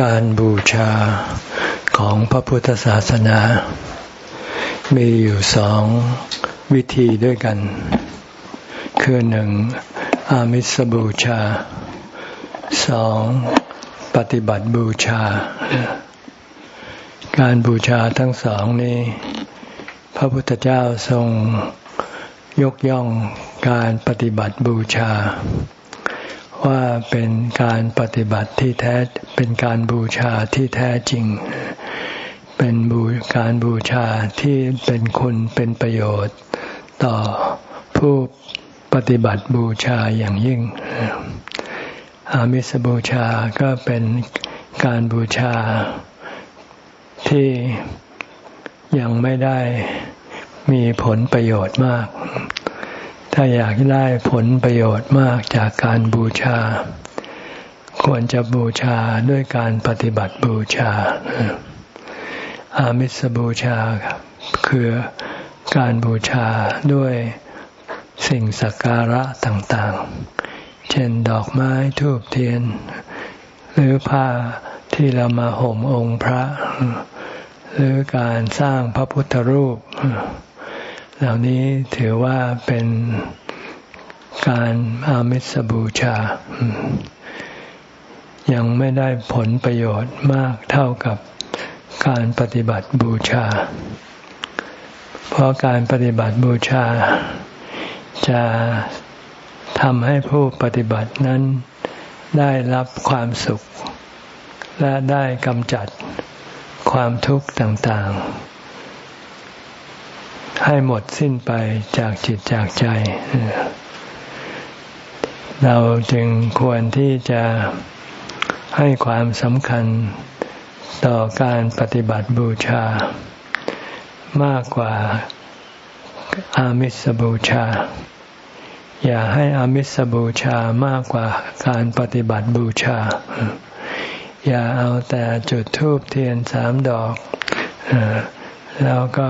การบูชาของพระพุทธศาสนา มีอยู่สองวิธีด้วยกัน คือหนึ่งอามิสบูชาสองปฏิบัติบูชา การบูชาทั้งสองนี้ พระพุทธเจ้าทรงยกย่องการปฏิบัติบูชา ว่าเป็นการปฏิบัติที่แท้เป็นการบูชาที่แท้จริง เป็นบูการบูชาที่เป็นคุณเป็นประโยชน์ ต่อผู้ปฏิบัติบูชาอย่างยิ่ง อามิสบูชาก็เป็นการบูชาที่ยังไม่ได้มีผลประโยชน์มาก ถ้าอยากได้ผลประโยชน์มากจากการบูชา ควรจะบูชาด้วยการปฏิบัติบูชา อามิสบูชาคือการบูชาด้วยสิ่งสักการะต่างๆ เช่นดอกไม้ทูบเทียน หรือผ้าที่เรามาห่มองค์พระ หรือการสร้างพระพุทธรูป เหล่านี้ถือว่าเป็นการอามิสบูชา ยังไม่ได้ผลประโยชน์มากเท่ากับการปฏิบัติบูชา เพราะการปฏิบัติบูชา จะทำให้ผู้ปฏิบัตินั้นได้รับความสุข และได้กำจัดความทุกข์ต่างๆ ให้หมดสิ้นไปจากจิตจากใจ เราจึงควรที่จะให้ความสำคัญต่อการปฏิบัติบูชา มากกว่าอามิสบูชา อย่าให้อามิสบูชามากกว่าการปฏิบัติบูชา อย่าเอาแต่จุดธูปเทียนสามดอก แล้วก็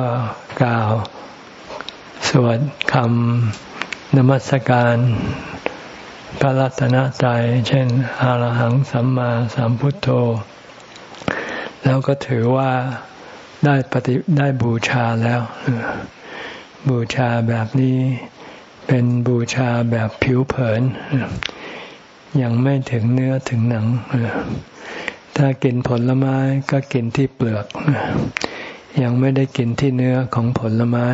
กล่าวสวดคำนมัสการพระรัตนตรัยเช่นอารหังสัมมาสัมพุทโธ แล้วก็ถือว่าได้ปฏิได้บูชาแล้ว บูชาแบบนี้เป็นบูชาแบบผิวเผิน ยังไม่ถึงเนื้อถึงหนัง ถ้ากินผลไม้ก็กินที่เปลือก ยังไม่ได้กินที่เนื้อของผลไม้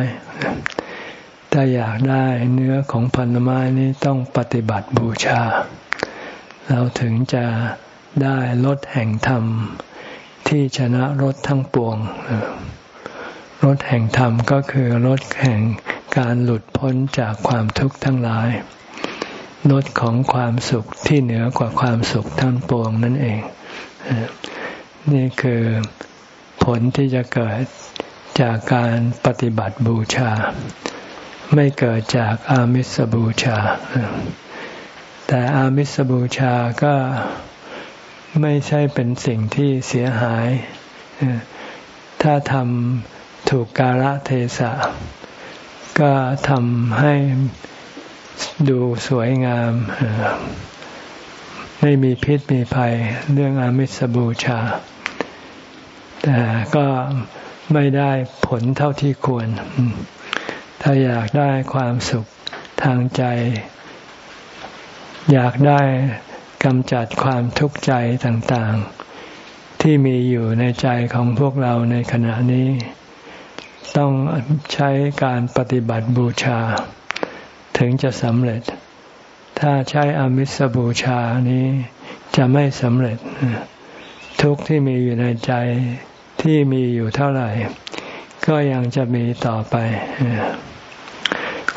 ถ้าอยากได้เนื้อของผลไม้นี้ต้องปฏิบัติบูชา เราถึงจะได้รสแห่งธรรม ที่ชนะรสทั้งปวงรสแห่งธรรมก็คือรสแห่งการหลุดพ้นจากความทุกข์ทั้งหลายรสของความสุขที่เหนือกว่าความสุขทั้งปวงนั่นเอง นี่คือ ลที่จะเกิดจากการปฏิบัติบูชา ไม่เกิดจากอามิสบูชา แต่อามิสบูชาก็ไม่ใช่เป็นสิ่งที่เสียหาย ถ้าทำถูกกาลเทศะ ก็ทำให้ดูสวยงาม ไม่มีพิษมีภัยเรื่องอามิสบูชา แต่ก็ไม่ได้ผลเท่าที่ควร ถ้าอยากได้ความสุขทางใจ อยากได้กำจัดความทุกข์ใจต่างๆ ที่มีอยู่ในใจของพวกเราในขณะนี้ ต้องใช้การปฏิบัติบูชา ถึงจะสำเร็จ ถ้าใช้อมิสบูชานี้จะไม่สำเร็จ ทุกที่มีอยู่ในใจที่มีอยู่เท่าไหร่ ก็ยังจะมีต่อไป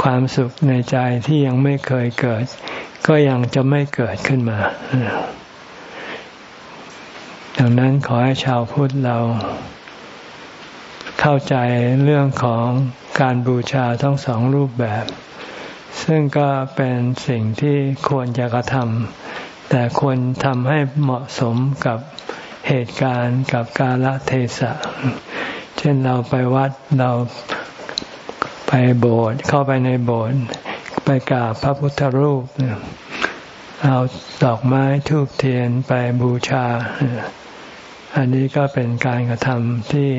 ความสุขในใจที่ยังไม่เคยเกิด ก็ยังจะไม่เกิดขึ้นมา ดังนั้นขอให้ชาวพุทธเราเข้าใจเรื่องของการบูชาทั้งสองรูปแบบ ซึ่งก็เป็นสิ่งที่ควรจะกระทำแต่ควรทำให้เหมาะสมกับ เหตุการณ์กับกาลเทศะ เช่นเราไปวัดเราไปโบสถ์เข้าไปในโบสถ์ไปกราบพระพุทธรูป เอาดอกไม้ทูบเทียนไปบูชา อันนี้ก็เป็นการกระทำที่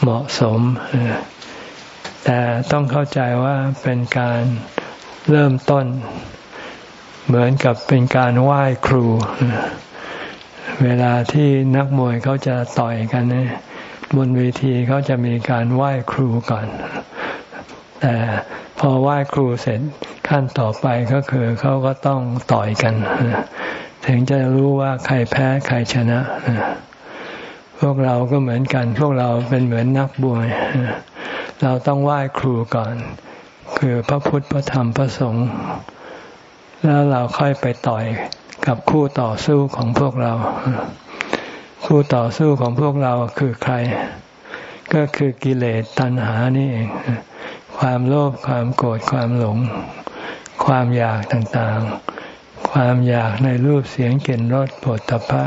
เหมาะสม แต่ต้องเข้าใจว่าเป็นการเริ่มต้น เหมือนกับเป็นการไหว้ครูเวลาที่นักมวยเขาจะต่อยกันเนี่ยบนเวทีเขาจะมีการไหว้ครูก่อน แต่พอไหว้ครูเสร็จขั้นต่อไปก็คือเขาก็ต้องต่อยกัน ถึงจะรู้ว่าใครแพ้ใครชนะ พวกเราก็เหมือนกัน พวกเราเป็นเหมือนนักบวย เราต้องไหว้ครูก่อน คือพระพุทธพระธรรมพระสงฆ์แล้วเราค่อยไปต่อย กับคู่ต่อสู้ของพวกเรา คู่ต่อสู้ของพวกเราคือใคร ก็คือกิเลสตัณหานี่เอง ความโลภความโกรธความหลง ความอยากต่างๆ ความอยากในรูปเสียงกลิ่นรสผลตภะ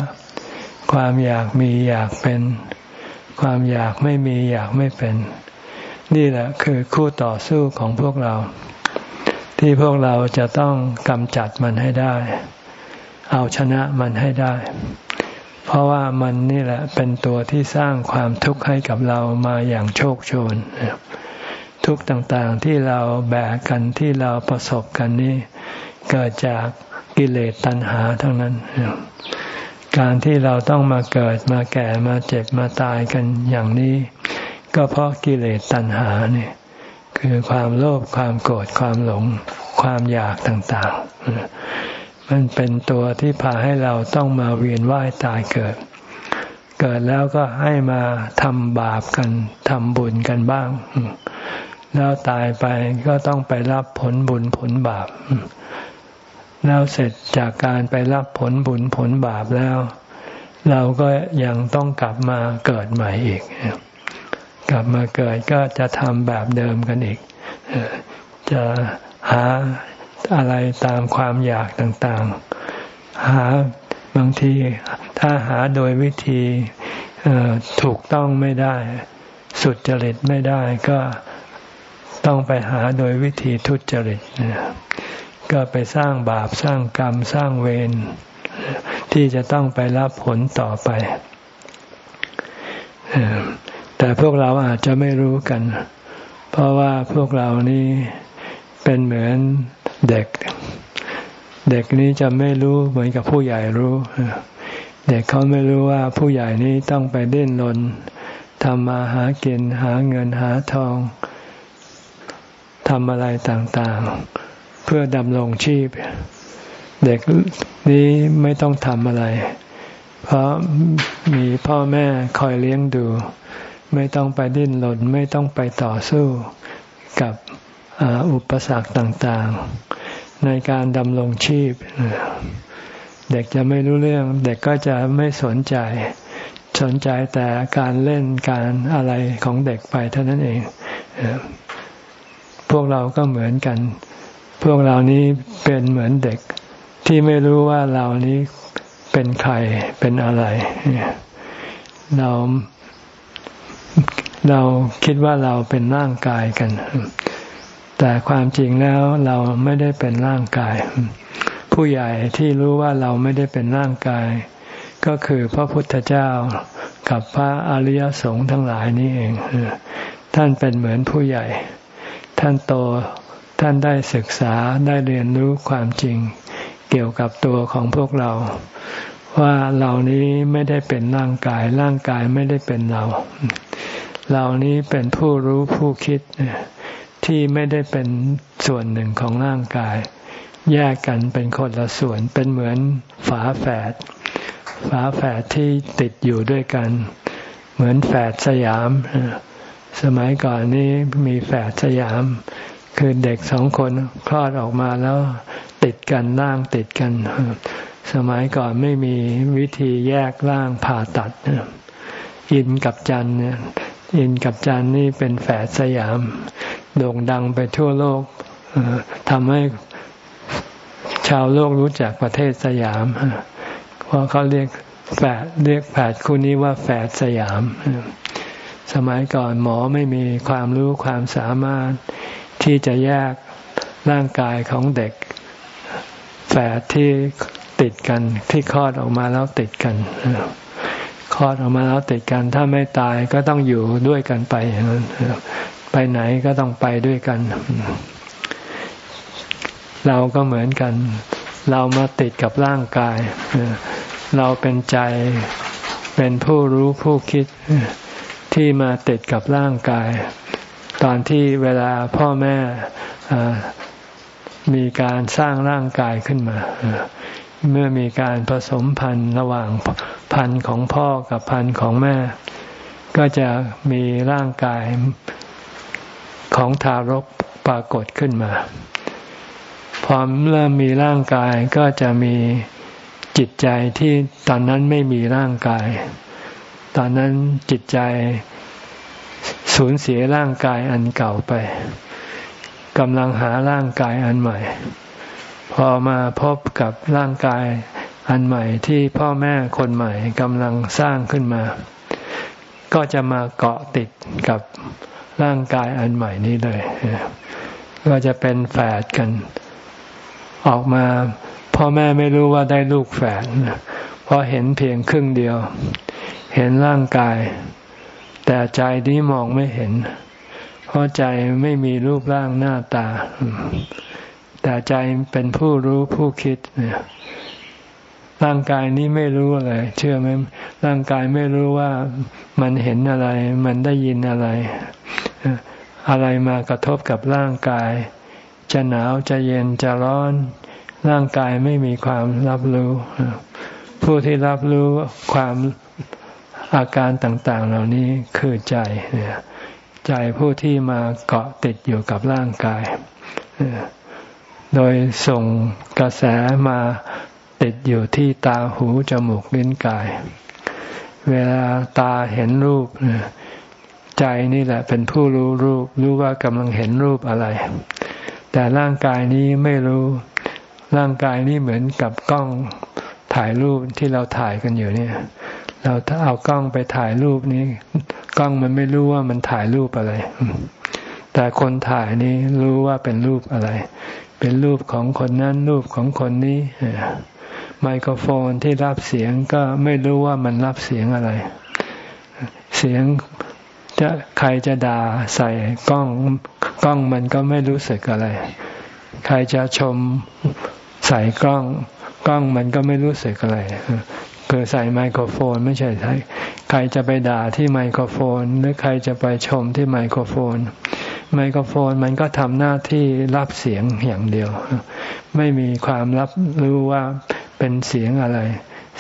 ความอยากมีอยากเป็น ความอยากไม่มีอยากไม่เป็น นี่แหละคือคู่ต่อสู้ของพวกเรา ที่พวกเราจะต้องกำจัดมันให้ได้ เอาชนะมันให้ได้ เพราะว่ามันนี่แหละเป็นตัวที่สร้างความทุกข์ให้กับเรามาอย่างโชคโชน ทุกต่างๆที่เราแบกกันที่เราประสบกันนี่เกิดจากกิเลสตัณหาทั้งนั้น การที่เราต้องมาเกิดมาแก่มาเจ็บมาตายกันอย่างนี้ ก็เพราะกิเลสตัณหาเนี่ยคือความโลภความโกรธความหลงความอยากต่างๆ มันเป็นตัวที่พาให้เราต้องมาเวียนว่ายตายเกิด เกิดแล้วก็ให้มาทำบาปกันทำบุญกันบ้าง แล้วตายไปก็ต้องไปรับผลบุญผลบาป แล้วเสร็จจากการไปรับผลบุญผลบาปแล้ว เราก็ยังต้องกลับมาเกิดใหม่อีก กลับมาเกิดก็จะทำแบบเดิมกันอีกจะหา อะไรตามความอยากต่างๆ หาบางทีถ้าหาโดยวิธีถูกต้องไม่ได้ สุดจริตไม่ได้ก็ต้องไปหาโดยวิธีทุจริตก็ไปสร้างบาปสร้างกรรมสร้างเวรที่จะต้องไปรับผลต่อไป แต่พวกเราอาจจะไม่รู้กัน เพราะว่าพวกเรานี่เป็นเหมือน เด็ก เด็กนี้จะไม่รู้เหมือนกับผู้ใหญ่รู้ เด็กเขาไม่รู้ว่าผู้ใหญ่นี้ต้องไปเล่นนนทำมาหาเกินหาเงินหาทองทำอะไรต่างๆ เพื่อดำรงชีพ เด็กนี้ไม่ต้องทำอะไร เพราะมีพ่อแม่คอยเลี้ยงดู ไม่ต้องไปดิ้นรนไม่ต้องไปต่อสู้กับ อุปสรรคต่างๆ ในการดำรงชีพ เด็กจะไม่รู้เรื่อง เด็กก็จะไม่สนใจ สนใจแต่การเล่นการอะไรของเด็กไปเท่านั้นเอง พวกเราก็เหมือนกัน พวกเรานี้เป็นเหมือนเด็กที่ไม่รู้ว่าเรานี้เป็นใครเป็นอะไร เราเราคิดว่าเราเป็นร่างกายกัน แต่ความจริงแล้วเราไม่ได้เป็นร่างกาย ผู้ใหญ่ที่รู้ว่าเราไม่ได้เป็นร่างกาย ก็คือพระพุทธเจ้ากับพระอริยสงฆ์ทั้งหลายนี่เอง ท่านเป็นเหมือนผู้ใหญ่ ท่านโตท่านได้ศึกษาได้เรียนรู้ความจริง เกี่ยวกับตัวของพวกเรา ว่าเหล่านี้ไม่ได้เป็นร่างกาย ร่างกายไม่ได้เป็นเรา เหล่านี้เป็นผู้รู้ผู้คิด ที่ไม่ได้เป็นส่วนหนึ่งของร่างกาย แยกกันเป็นคนละส่วนเป็นเหมือนฝาแฝดฝาแฝดที่ติดอยู่ด้วยกัน เหมือนแฝดสยาม สมัยก่อนนี้มีแฝดสยาม คือเด็กสองคนคลอดออกมาแล้วติดกันร่างติดกัน สมัยก่อนไม่มีวิธีแยกร่างผ่าตัด อินกับจันเนี่ยอินกับจันนี่เป็นแฝดสยาม โด่งดังไปทั่วโลกทำให้ชาวโลกรู้จักประเทศสยาม เพราะเขาเรียกแฝดเรียกแฝดคู่นี้ว่าแฝดสยาม สมัยก่อนหมอไม่มีความรู้ความสามารถที่จะแยกร่างกายของเด็ก แฝดที่ติดกันที่คลอดออกมาแล้วติดกันคลอดออกมาแล้วติดกันถ้าไม่ตายก็ต้องอยู่ด้วยกันไปอย่างนั้น ไปไหนก็ต้องไปด้วยกัน เราก็เหมือนกัน เรามาติดกับร่างกาย เราเป็นใจเป็นผู้รู้ผู้คิดที่มาติดกับร่างกาย ตอนที่เวลาพ่อแม่มีการสร้างร่างกายขึ้นมา เมื่อมีการผสมพันธุ์ระหว่างพันธุ์ของพ่อกับพันธุ์ของแม่ ก็จะมีร่างกาย ของทารกปรากฏขึ้นมา พอเริ่มมีร่างกายก็จะมีจิตใจที่ตอนนั้นไม่มีร่างกาย ตอนนั้นจิตใจสูญเสียร่างกายอันเก่าไปกำลังหาร่างกายอันใหม่ พอมาพบกับร่างกายอันใหม่ที่พ่อแม่คนใหม่กำลังสร้างขึ้นมา ก็จะมาเกาะติดกับ ร่างกายอันใหม่นี้เลย ก็จะเป็นแฝดกัน ออกมาพ่อแม่ไม่รู้ว่าได้ลูกแฝดเพราะเห็นเพียงครึ่งเดียว เห็นร่างกาย แต่ใจนี้มองไม่เห็น เพราะใจไม่มีรูปร่างหน้าตา แต่ใจเป็นผู้รู้ผู้คิดเนี่ยร่างกายนี้ไม่รู้อะไร เชื่อไหมร่างกายไม่รู้ว่ามันเห็นอะไร มันได้ยินอะไร อะไรมากระทบกับร่างกาย จะหนาวจะเย็นจะร้อน ร่างกายไม่มีความรับรู้ ผู้ที่รับรู้ความอาการต่าง ๆ เหล่านี้คือใจใจผู้ที่มาเกาะติดอยู่กับร่างกาย โดยส่งกระแสมาติดอยู่ที่ตาหูจมูกลิ้นกาย เวลาตาเห็นรูป ใจนี่แหละเป็นผู้รู้รูป รู้ว่ากำลังเห็นรูปอะไร แต่ร่างกายนี้ไม่รู้ ร่างกายนี้เหมือนกับกล้องถ่ายรูปที่เราถ่ายกันอยู่เนี่ย เราถ้าเอากล้องไปถ่ายรูปนี้ กล้องมันไม่รู้ว่ามันถ่ายรูปอะไร แต่คนถ่ายนี้รู้ว่าเป็นรูปอะไร เป็นรูปของคนนั้นรูปของคนนี้ไมโครโฟนที่รับเสียงก็ไม่รู้ว่ามันรับเสียงอะไร เสียง จะใครจะด่าใส่กล้องกล้องมันก็ไม่รู้สึกอะไร ใครจะชมใส่กล้อง กล้องมันก็ไม่รู้สึกอะไรคือใส่ไมโครโฟนไม่ใช่ใช่ใครจะไปด่าที่ไมโครโฟน หรือใครจะไปชมที่ไมโครโฟน ไมโครโฟนมันก็ทำหน้าที่รับเสียงอย่างเดียว ไม่มีความรับรู้ว่าเป็นเสียงอะไร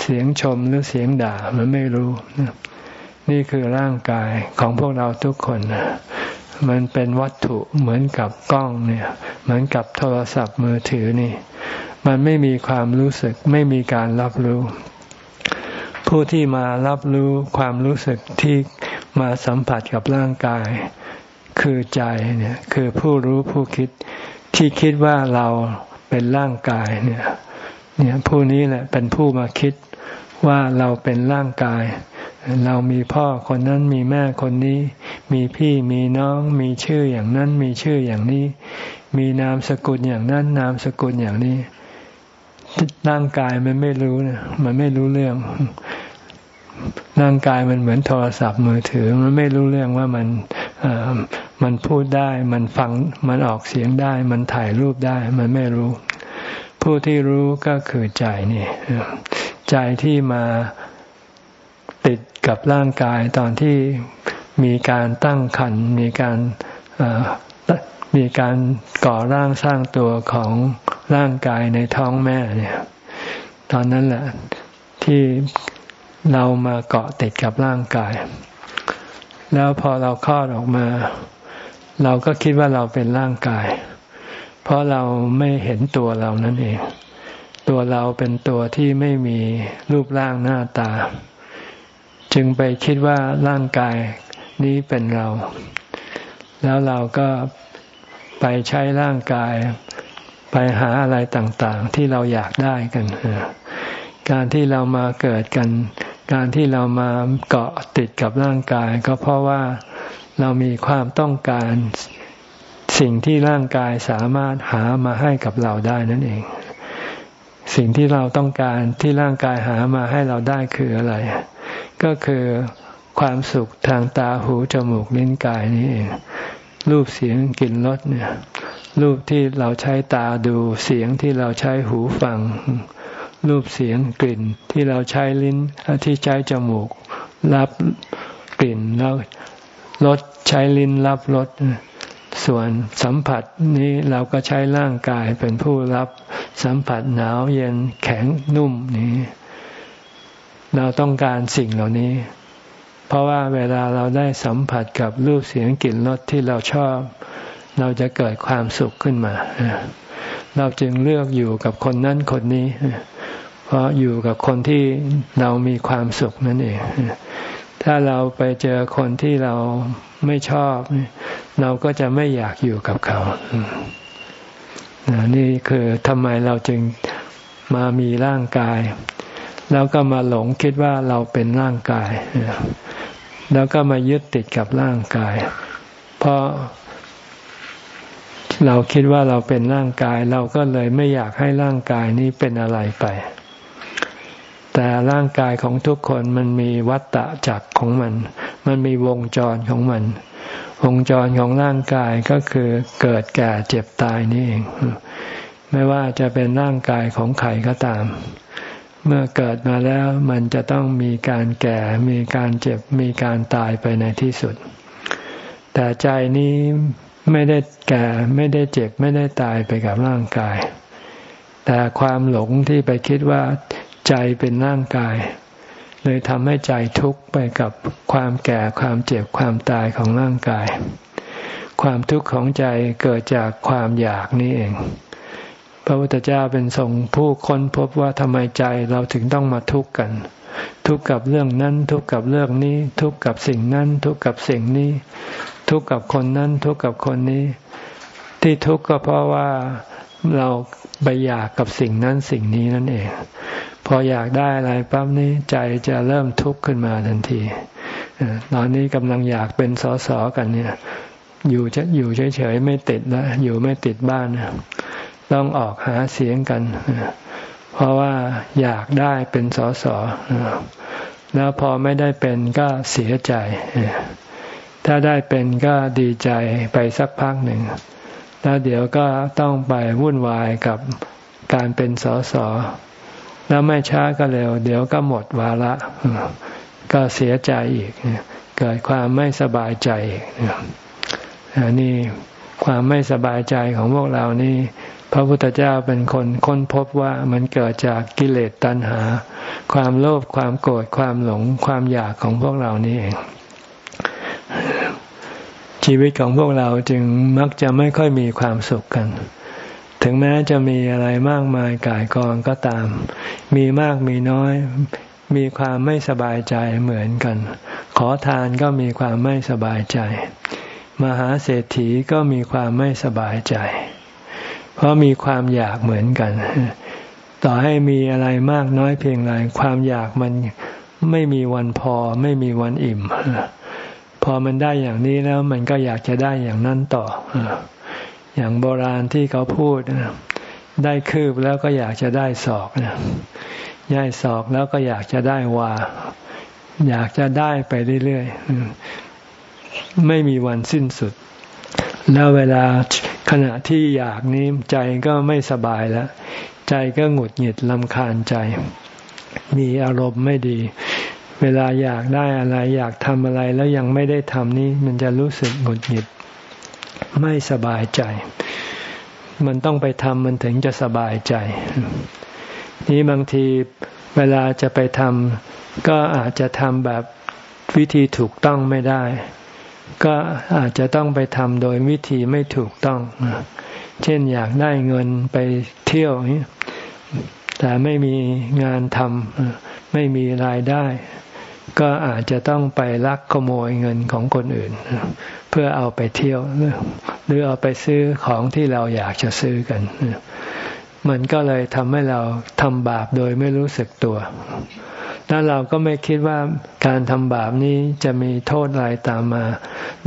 เสียงชมหรือเสียงด่ามันไม่รู้ นี่คือร่างกายของพวกเราทุกคน มันเป็นวัตถุเหมือนกับกล้องเนี่ย เหมือนกับโทรศัพท์มือถือนี่ มันไม่มีความรู้สึก ไม่มีการรับรู้ ผู้ที่มารับรู้ความรู้สึกที่มาสัมผัสกับร่างกาย คือใจเนี่ยคือผู้รู้ผู้คิดที่คิดว่าเราเป็นร่างกายเนี่ย เนี่ยผู้นี้แหละเป็นผู้มาคิดว่าเราเป็นร่างกาย เรามีพ่อคนนั้นมีแม่คนนี้ มีพี่มีน้อง มีชื่ออย่างนั้น มีชื่ออย่างนี้ มีนามสกุลอย่างนั้น นามสกุลอย่างนี้ร่างกายมันไม่รู้นะมันไม่รู้เรื่อง ร่างกายมันเหมือนโทรศัพท์มือถือ มันไม่รู้เรื่องว่ามันมันพูดได้ มันฟัง มันออกเสียงได้ มันถ่ายรูปได้ มันไม่รู้ ผู้ที่รู้ก็คือใจนี่ใจที่มา ติดกับร่างกายตอนที่มีการตั้งขันมีการมีการก่อร่างสร้างตัวของร่างกายในท้องแม่เนี่ยตอนนั้นแหละที่เรามาเกาะติดกับร่างกาย แล้วพอเราคลอดออกมา เราก็คิดว่าเราเป็นร่างกาย เพราะเราไม่เห็นตัวเรานั่นเอง ตัวเราเป็นตัวที่ไม่มีรูปร่างหน้าตา จึงไปคิดว่าร่างกายนี้เป็นเรา แล้วเราก็ไปใช้ร่างกายไปหาอะไรต่างๆ ที่เราอยากได้กัน การที่เรามาเกิดกัน การที่เรามาเกาะติดกับร่างกาย ก็เพราะว่าเรามีความต้องการสิ่งที่ร่างกายสามารถหามาให้กับเราได้นั่นเอง สิ่งที่เราต้องการที่ร่างกายหามาให้เราได้คืออะไร ก็คือความสุขทางตาหูจมูกลิ้นกายนี่เองรูปเสียงกลิ่นรสเนี่ยรูปที่เราใช้ตาดูเสียงที่เราใช้หูฟัง รูปเสียงกลิ่นที่เราใช้ลิ้นที่ใช้จมูก รับกลิ่นแล้วรสใช้ลิ้นรับรสส่วนสัมผัสนี้เราก็ใช้ร่างกายเป็นผู้รับสัมผัสหนาวเย็นแข็งนุ่มนี้ เราต้องการสิ่งเหล่านี้ เพราะว่าเวลาเราได้สัมผัสกับรูปเสียงกลิ่นรสที่เราชอบ เราจะเกิดความสุขขึ้นมา เราจึงเลือกอยู่กับคนนั้นคนนี้ เพราะอยู่กับคนที่เรามีความสุขนั่นเอง ถ้าเราไปเจอคนที่เราไม่ชอบ เราก็จะไม่อยากอยู่กับเขานี่คือทำไมเราจึงมามีร่างกาย แล้วก็มาหลงคิดว่าเราเป็นร่างกาย แล้วก็มายึดติดกับร่างกาย เพราะเราคิดว่าเราเป็นร่างกาย เราก็เลยไม่อยากให้ร่างกายนี้เป็นอะไรไป แต่ร่างกายของทุกคนมันมีวัฏฏะจักของมัน มันมีวงจรของมัน วงจรของร่างกายก็คือเกิดแก่เจ็บตายนี่เอง ไม่ว่าจะเป็นร่างกายของใครก็ตาม เมื่อเกิดมาแล้วมันจะต้องมีการแก่ มีการเจ็บ มีการตายไปในที่สุด แต่ใจนี้ไม่ได้แก่ไม่ได้เจ็บไม่ได้ตายไปกับร่างกาย แต่ความหลงที่ไปคิดว่า ใจเป็นร่างกาย เลยทำให้ใจทุกข์ไปกับความแก่ความเจ็บความตายของร่างกาย ความทุกข์ของใจเกิดจากความอยากนี่เอง พระพุทธเจ้าเป็นทรงผู้ค้นพบว่าทำไมใจเราถึงต้องมาทุกข์กัน ทุกข์กับเรื่องนั้นทุกข์กับเรื่องนี้ ทุกข์กับสิ่งนั้น ทุกข์กับสิ่งนี้ ทุกข์กับคนนั้น ทุกข์กับคนนี้ ที่ทุกข์ก็เพราะว่าเราไปอยากกับสิ่งนั้นสิ่งนี้นั่นเอง พออยากได้อะไรปั๊บนี้ใจจะเริ่มทุกข์ขึ้นมาทันทีตอนนี้กำลังอยากเป็นสอสอกันเนี่ย อยู่จะอยู่เฉยๆไม่ติดแล้วอยู่ไม่ติดบ้าน ต้องออกหาเสียงกัน เพราะว่าอยากได้เป็นสสแล้วพอไม่ได้เป็นก็เสียใจ ถ้าได้เป็นก็ดีใจไปสักพักหนึ่ง แล้วเดี๋ยวก็ต้องไปวุ่นวายกับการเป็นสสแล้วไม่ช้าก็เร็ว เดี๋ยวก็หมดวาระ ก็เสียใจอีก เกิดความไม่สบายใจอีกนี่ความไม่สบายใจของพวกเรานี่ พระพุทธเจ้าเป็นคนค้นพบว่ามันเกิดจากกิเลสตัณหา ความโลภความโกรธความหลงความอยากของพวกเรานี่เอง ชีวิตของพวกเราจึงมักจะไม่ค่อยมีความสุขกัน ถึงแม้จะมีอะไรมากมายกายกองก็ตาม มีมากมีน้อยมีความไม่สบายใจเหมือนกัน ขอทานก็มีความไม่สบายใจ มหาเศรษฐีก็มีความไม่สบายใจ เพราะมีความอยากเหมือนกัน ต่อให้มีอะไรมากน้อยเพียงไรความอยากมันไม่มีวันพอ ไม่มีวันอิ่ม พอมันได้อย่างนี้แล้ว มันก็อยากจะได้อย่างนั้นต่อ อย่างโบราณที่เขาพูด ได้คืบแล้วก็อยากจะได้ศอกย่ายศอกแล้วก็อยากจะได้วา อยากจะได้ไปเรื่อยๆ ไม่มีวันสิ้นสุด แล้วเวลา ขณะที่อยากนี้ใจก็ไม่สบายแล้วใจก็หงุดหงิดลำคาญใจ มีอารมณ์ไม่ดี เวลาอยากได้อะไร อยากทำอะไรแล้วยังไม่ได้ทำนี้มันจะรู้สึกหงุดหงิด ไม่สบายใจ มันต้องไปทำมันถึงจะสบายใจ นี้บางทีเวลาจะไปทำก็อาจจะทำแบบวิธีถูกต้องไม่ได้ ก็อาจจะต้องไปทำโดยวิธีไม่ถูกต้อง เช่นอยากได้เงินไปเที่ยว แต่ไม่มีงานทำไม่มีรายได้ ก็อาจจะต้องไปลักขโมยเงินของคนอื่น เพื่อเอาไปเที่ยว หรือเอาไปซื้อของที่เราอยากจะซื้อกัน มันก็เลยทำให้เราทำบาปโดยไม่รู้สึกตัว แล้วเราก็ไม่คิดว่าการทำบาปนี้จะมีโทษอะไรตามมา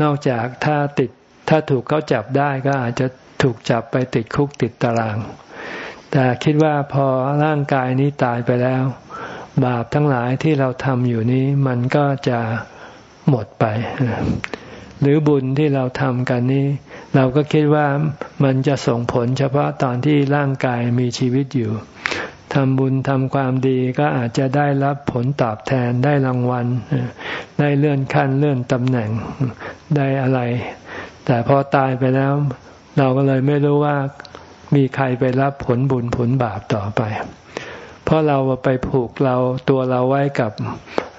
นอกจากถ้าติดถ้าถูกเขาจับได้ก็อาจจะถูกจับไปติดคุกติดตารางแแต่คิดว่าพอร่างกายนี้ตายไปแล้ว บาปทั้งหลายที่เราทำอยู่นี้มันก็จะหมดไป หรือบุญที่เราทำกันนี้ เราก็คิดว่ามันจะส่งผลเฉพาะตอนที่ร่างกายมีชีวิตอยู่ ทำบุญทำความดีก็อาจจะได้รับผลตอบแทนได้รางวัล ได้เลื่อนขั้นเลื่อนตำแหน่งได้อะไร แต่พอตายไปแล้ว เราก็เลยไม่รู้ว่ามีใครไปรับผลบุญผลบาปต่อไป เพราะเราไปผูกเราตัวเราไว้กับ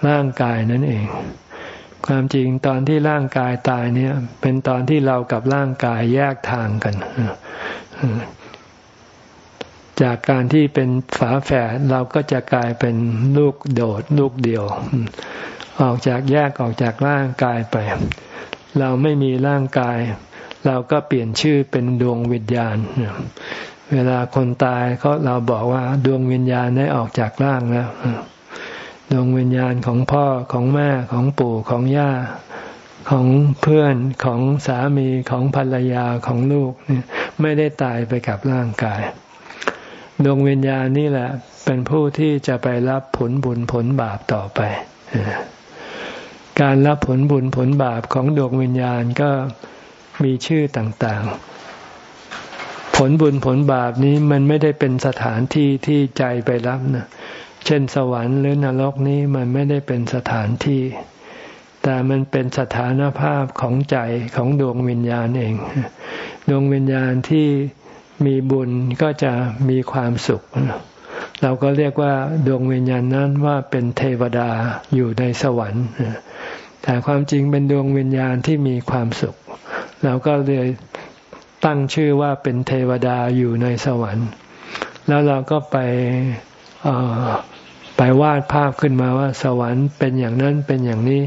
ร่างกายนั่นเอง ความจริงตอนที่ร่างกายตายเนี่ย เป็นตอนที่เรากับร่างกายแยกทางกัน จากการที่เป็นฝาแฝดเราก็จะกลายเป็นลูกโดดลูกเดียว ออกจากแยกออกจากร่างกายไป เราไม่มีร่างกาย เราก็เปลี่ยนชื่อเป็นดวงวิญญาณ เวลาคนตายเขาเราบอกว่าดวงวิญญาณได้ออกจากร่างแล้วดวงวิญญาณของพ่อของแม่ของปู่ของย่าของเพื่อนของสามีของภรรยาของลูกไม่ได้ตายไปกับร่างกาย ดวงวิญญาณนี่แหละ เป็นผู้ที่จะไปรับผลบุญผลบาปต่อไป การรับผลบุญผลบาปของดวงวิญญาณก็มีชื่อต่างๆ ผลบุญผลบาปนี้มันไม่ได้เป็นสถานที่ที่ใจไปรับนะเช่นสวรรค์หรือนรกนี้มันไม่ได้เป็นสถานที่ แต่มันเป็นสถานภาพของใจของดวงวิญญาณเอง ดวงวิญญาณที่ มีบุญก็จะมีความสุข เราก็เรียกว่าดวงวิญญาณนั้นว่าเป็นเทวดาอยู่ในสวรรค์ แต่ความจริงเป็นดวงวิญญาณที่มีความสุข เราก็เลยตั้งชื่อว่าเป็นเทวดาอยู่ในสวรรค์ แล้วเราก็ไปไปวาดภาพขึ้นมาว่า สวรรค์เป็นอย่างนั้นเป็นอย่างนี้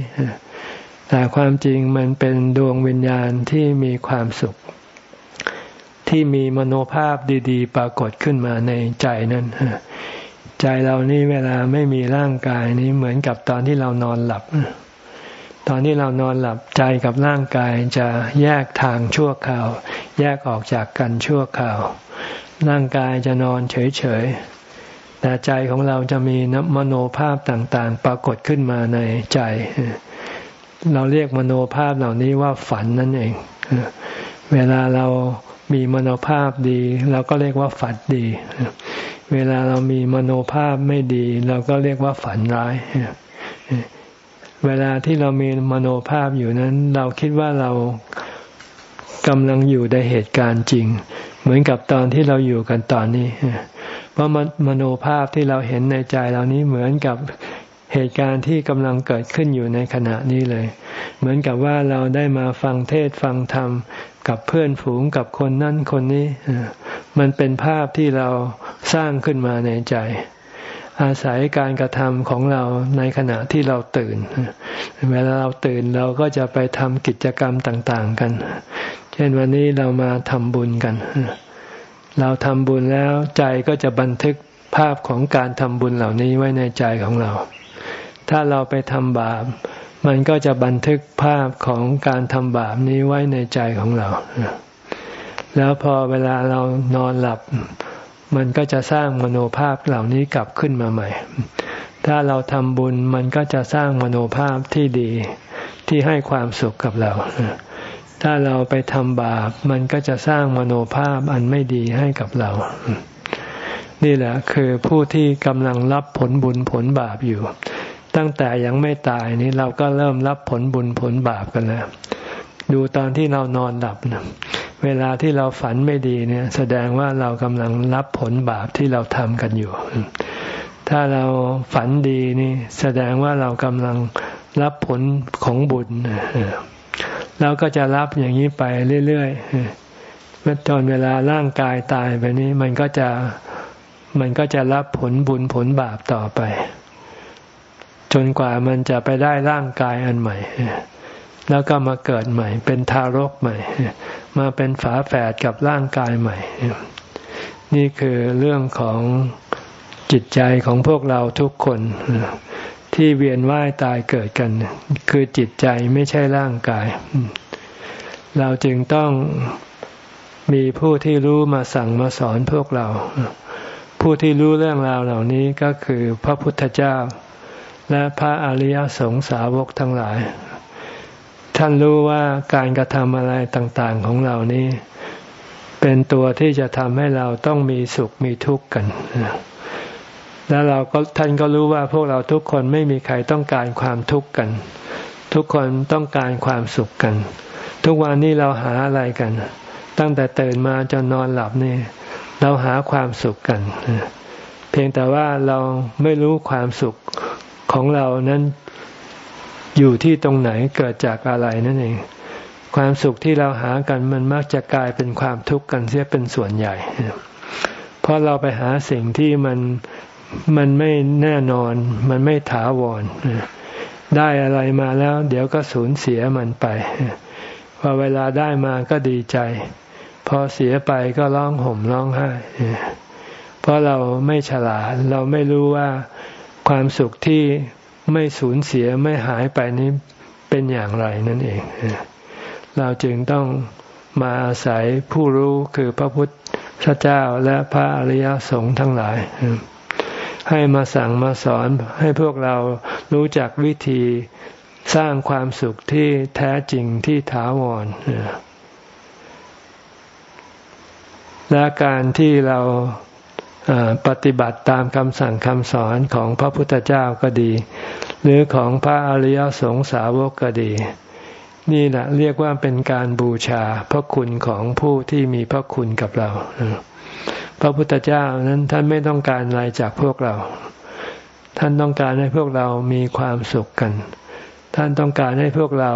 แต่ความจริงมันเป็นดวงวิญญาณที่มีความสุข ที่มีมโนภาพดี ๆ ปรากฏขึ้นมาในใจนั้นใจเรานี่เวลาไม่มีร่างกายนี้เหมือนกับตอนที่เรานอนหลับ ตอนที่เรานอนหลับใจกับร่างกายจะแยกทางชั่วคราว แยกออกจากกันชั่วคราว ร่างกายจะนอนเฉยๆแต่ใจของเราจะมีนมโนภาพต่างๆ ปรากฏขึ้นมาในใจ เราเรียกมโนภาพเหล่านี้ว่าฝันนั่นเอง เวลาเรา มีมโนภาพดี เราก็เรียกว่าฝันดี เวลาเรามีมโนภาพไม่ดี เราก็เรียกว่าฝันร้าย เวลาที่เรามีมโนภาพอยู่นั้น เราคิดว่าเรากำลังอยู่ในเหตุการณ์จริง เหมือนกับตอนที่เราอยู่กันตอนนี้ เพราะมโนภาพที่เราเห็นในใจเรานี้เหมือนกับเหตุการณ์ที่กำลังเกิดขึ้นอยู่ในขณะนี้เลย เหมือนกับว่าเราได้มาฟังเทศฟังธรรม กับเพื่อนฝูงกับคนนั่นคนนี้ มันเป็นภาพที่เราสร้างขึ้นมาในใจ อาศัยการกระทำของเราในขณะที่เราตื่น เวลาเราตื่นเราก็จะไปทำกิจกรรมต่าง ๆกัน เช่นวันนี้เรามาทำบุญกัน เราทำบุญแล้วใจก็จะบันทึกภาพของการทำบุญเหล่านี้ไว้ในใจของเรา ถ้าเราไปทำบาป มันก็จะบันทึกภาพของการทำบาปนี้ไว้ในใจของเรา แล้วพอเวลาเรานอนหลับ มันก็จะสร้างมโนภาพเหล่านี้กลับขึ้นมาใหม่ ถ้าเราทำบุญมันก็จะสร้างมโนภาพที่ดีที่ให้ความสุขกับเรา ถ้าเราไปทำบาป มันก็จะสร้างมโนภาพอันไม่ดีให้กับเรา นี่แหละคือผู้ที่กำลังรับผลบุญผลบาปอยู่ ตั้งแต่ยังไม่ตายนี้เราก็เริ่มรับผลบุญผลบาปกันแล้วดูตอนที่เรานอนหลับนะเวลาที่เราฝันไม่ดีเนี่ย แสดงว่าเรากำลังรับผลบาปที่เราทำกันอยู่ ถ้าเราฝันดีนี่แสดงว่าเรากำลังรับผลของบุญเราก็จะรับอย่างนี้ไปเรื่อยๆจนเวลาร่างกายตายไปนี้มันก็จะมันก็จะรับผลบุญผลบาปต่อไป จนกว่ามันจะไปได้ร่างกายอันใหม่ แล้วก็มาเกิดใหม่ เป็นทารกใหม่ มาเป็นฝาแฝดกับร่างกายใหม่ นี่คือเรื่องของจิตใจของพวกเราทุกคนที่เวียนว่ายตายเกิดกัน คือจิตใจไม่ใช่ร่างกาย เราจึงต้องมีผู้ที่รู้มาสั่งมาสอนพวกเรา ผู้ที่รู้เรื่องราวเหล่านี้ก็คือพระพุทธเจ้า และพระอริยสงสาวกทั้งหลาย ท่านรู้ว่าการกระทำอะไรต่างๆของเรานี้ เป็นตัวที่จะทำให้เราต้องมีสุขมีทุกข์กัน แล้วเราก็ท่านก็รู้ว่าพวกเราทุกคนไม่มีใครต้องการความทุกข์กัน ทุกคนต้องการความสุขกัน ทุกวันนี้เราหาอะไรกัน ตั้งแต่ตื่นมาจนนอนหลับนี่เราหาความสุขกัน เพียงแต่ว่าเราไม่รู้ความสุข ของเรานั้นอยู่ที่ตรงไหนเกิดจากอะไรนั่นเอง ความสุขที่เราหากันมันมักจะกลายเป็นความทุกข์กันเสียเป็นส่วนใหญ่ เพราะเราไปหาสิ่งที่มันมันไม่แน่นอน มันไม่ถาวร ได้อะไรมาแล้ว เดี๋ยวก็สูญเสียมันไปพอเวลาได้มาก็ดีใจ พอเสียไปก็ร้องห่มร้องไห้เพราะเราไม่ฉลาดเราไม่รู้ว่า ความสุขที่ไม่สูญเสียไม่หายไปนี้เป็นอย่างไรนั่นเอง เราจึงต้องมาอาศัยผู้รู้คือพระพุทธเจ้าและพระอริยสงฆ์ทั้งหลาย ให้มาสั่งมาสอนให้พวกเรารู้จักวิธีสร้างความสุขที่แท้จริงที่ถาวร และการที่เรา ปฏิบัติตามคำสั่งคำสอนของพระพุทธเจ้าก็ดี หรือของพระอริยสงสาวกก็ดี นี่แหละเรียกว่าเป็นการบูชาพระคุณของผู้ที่มีพระคุณกับเรา พระพุทธเจ้านั้นท่านไม่ต้องการอะไรจากพวกเรา ท่านต้องการให้พวกเรามีความสุขกัน ท่านต้องการให้พวกเรา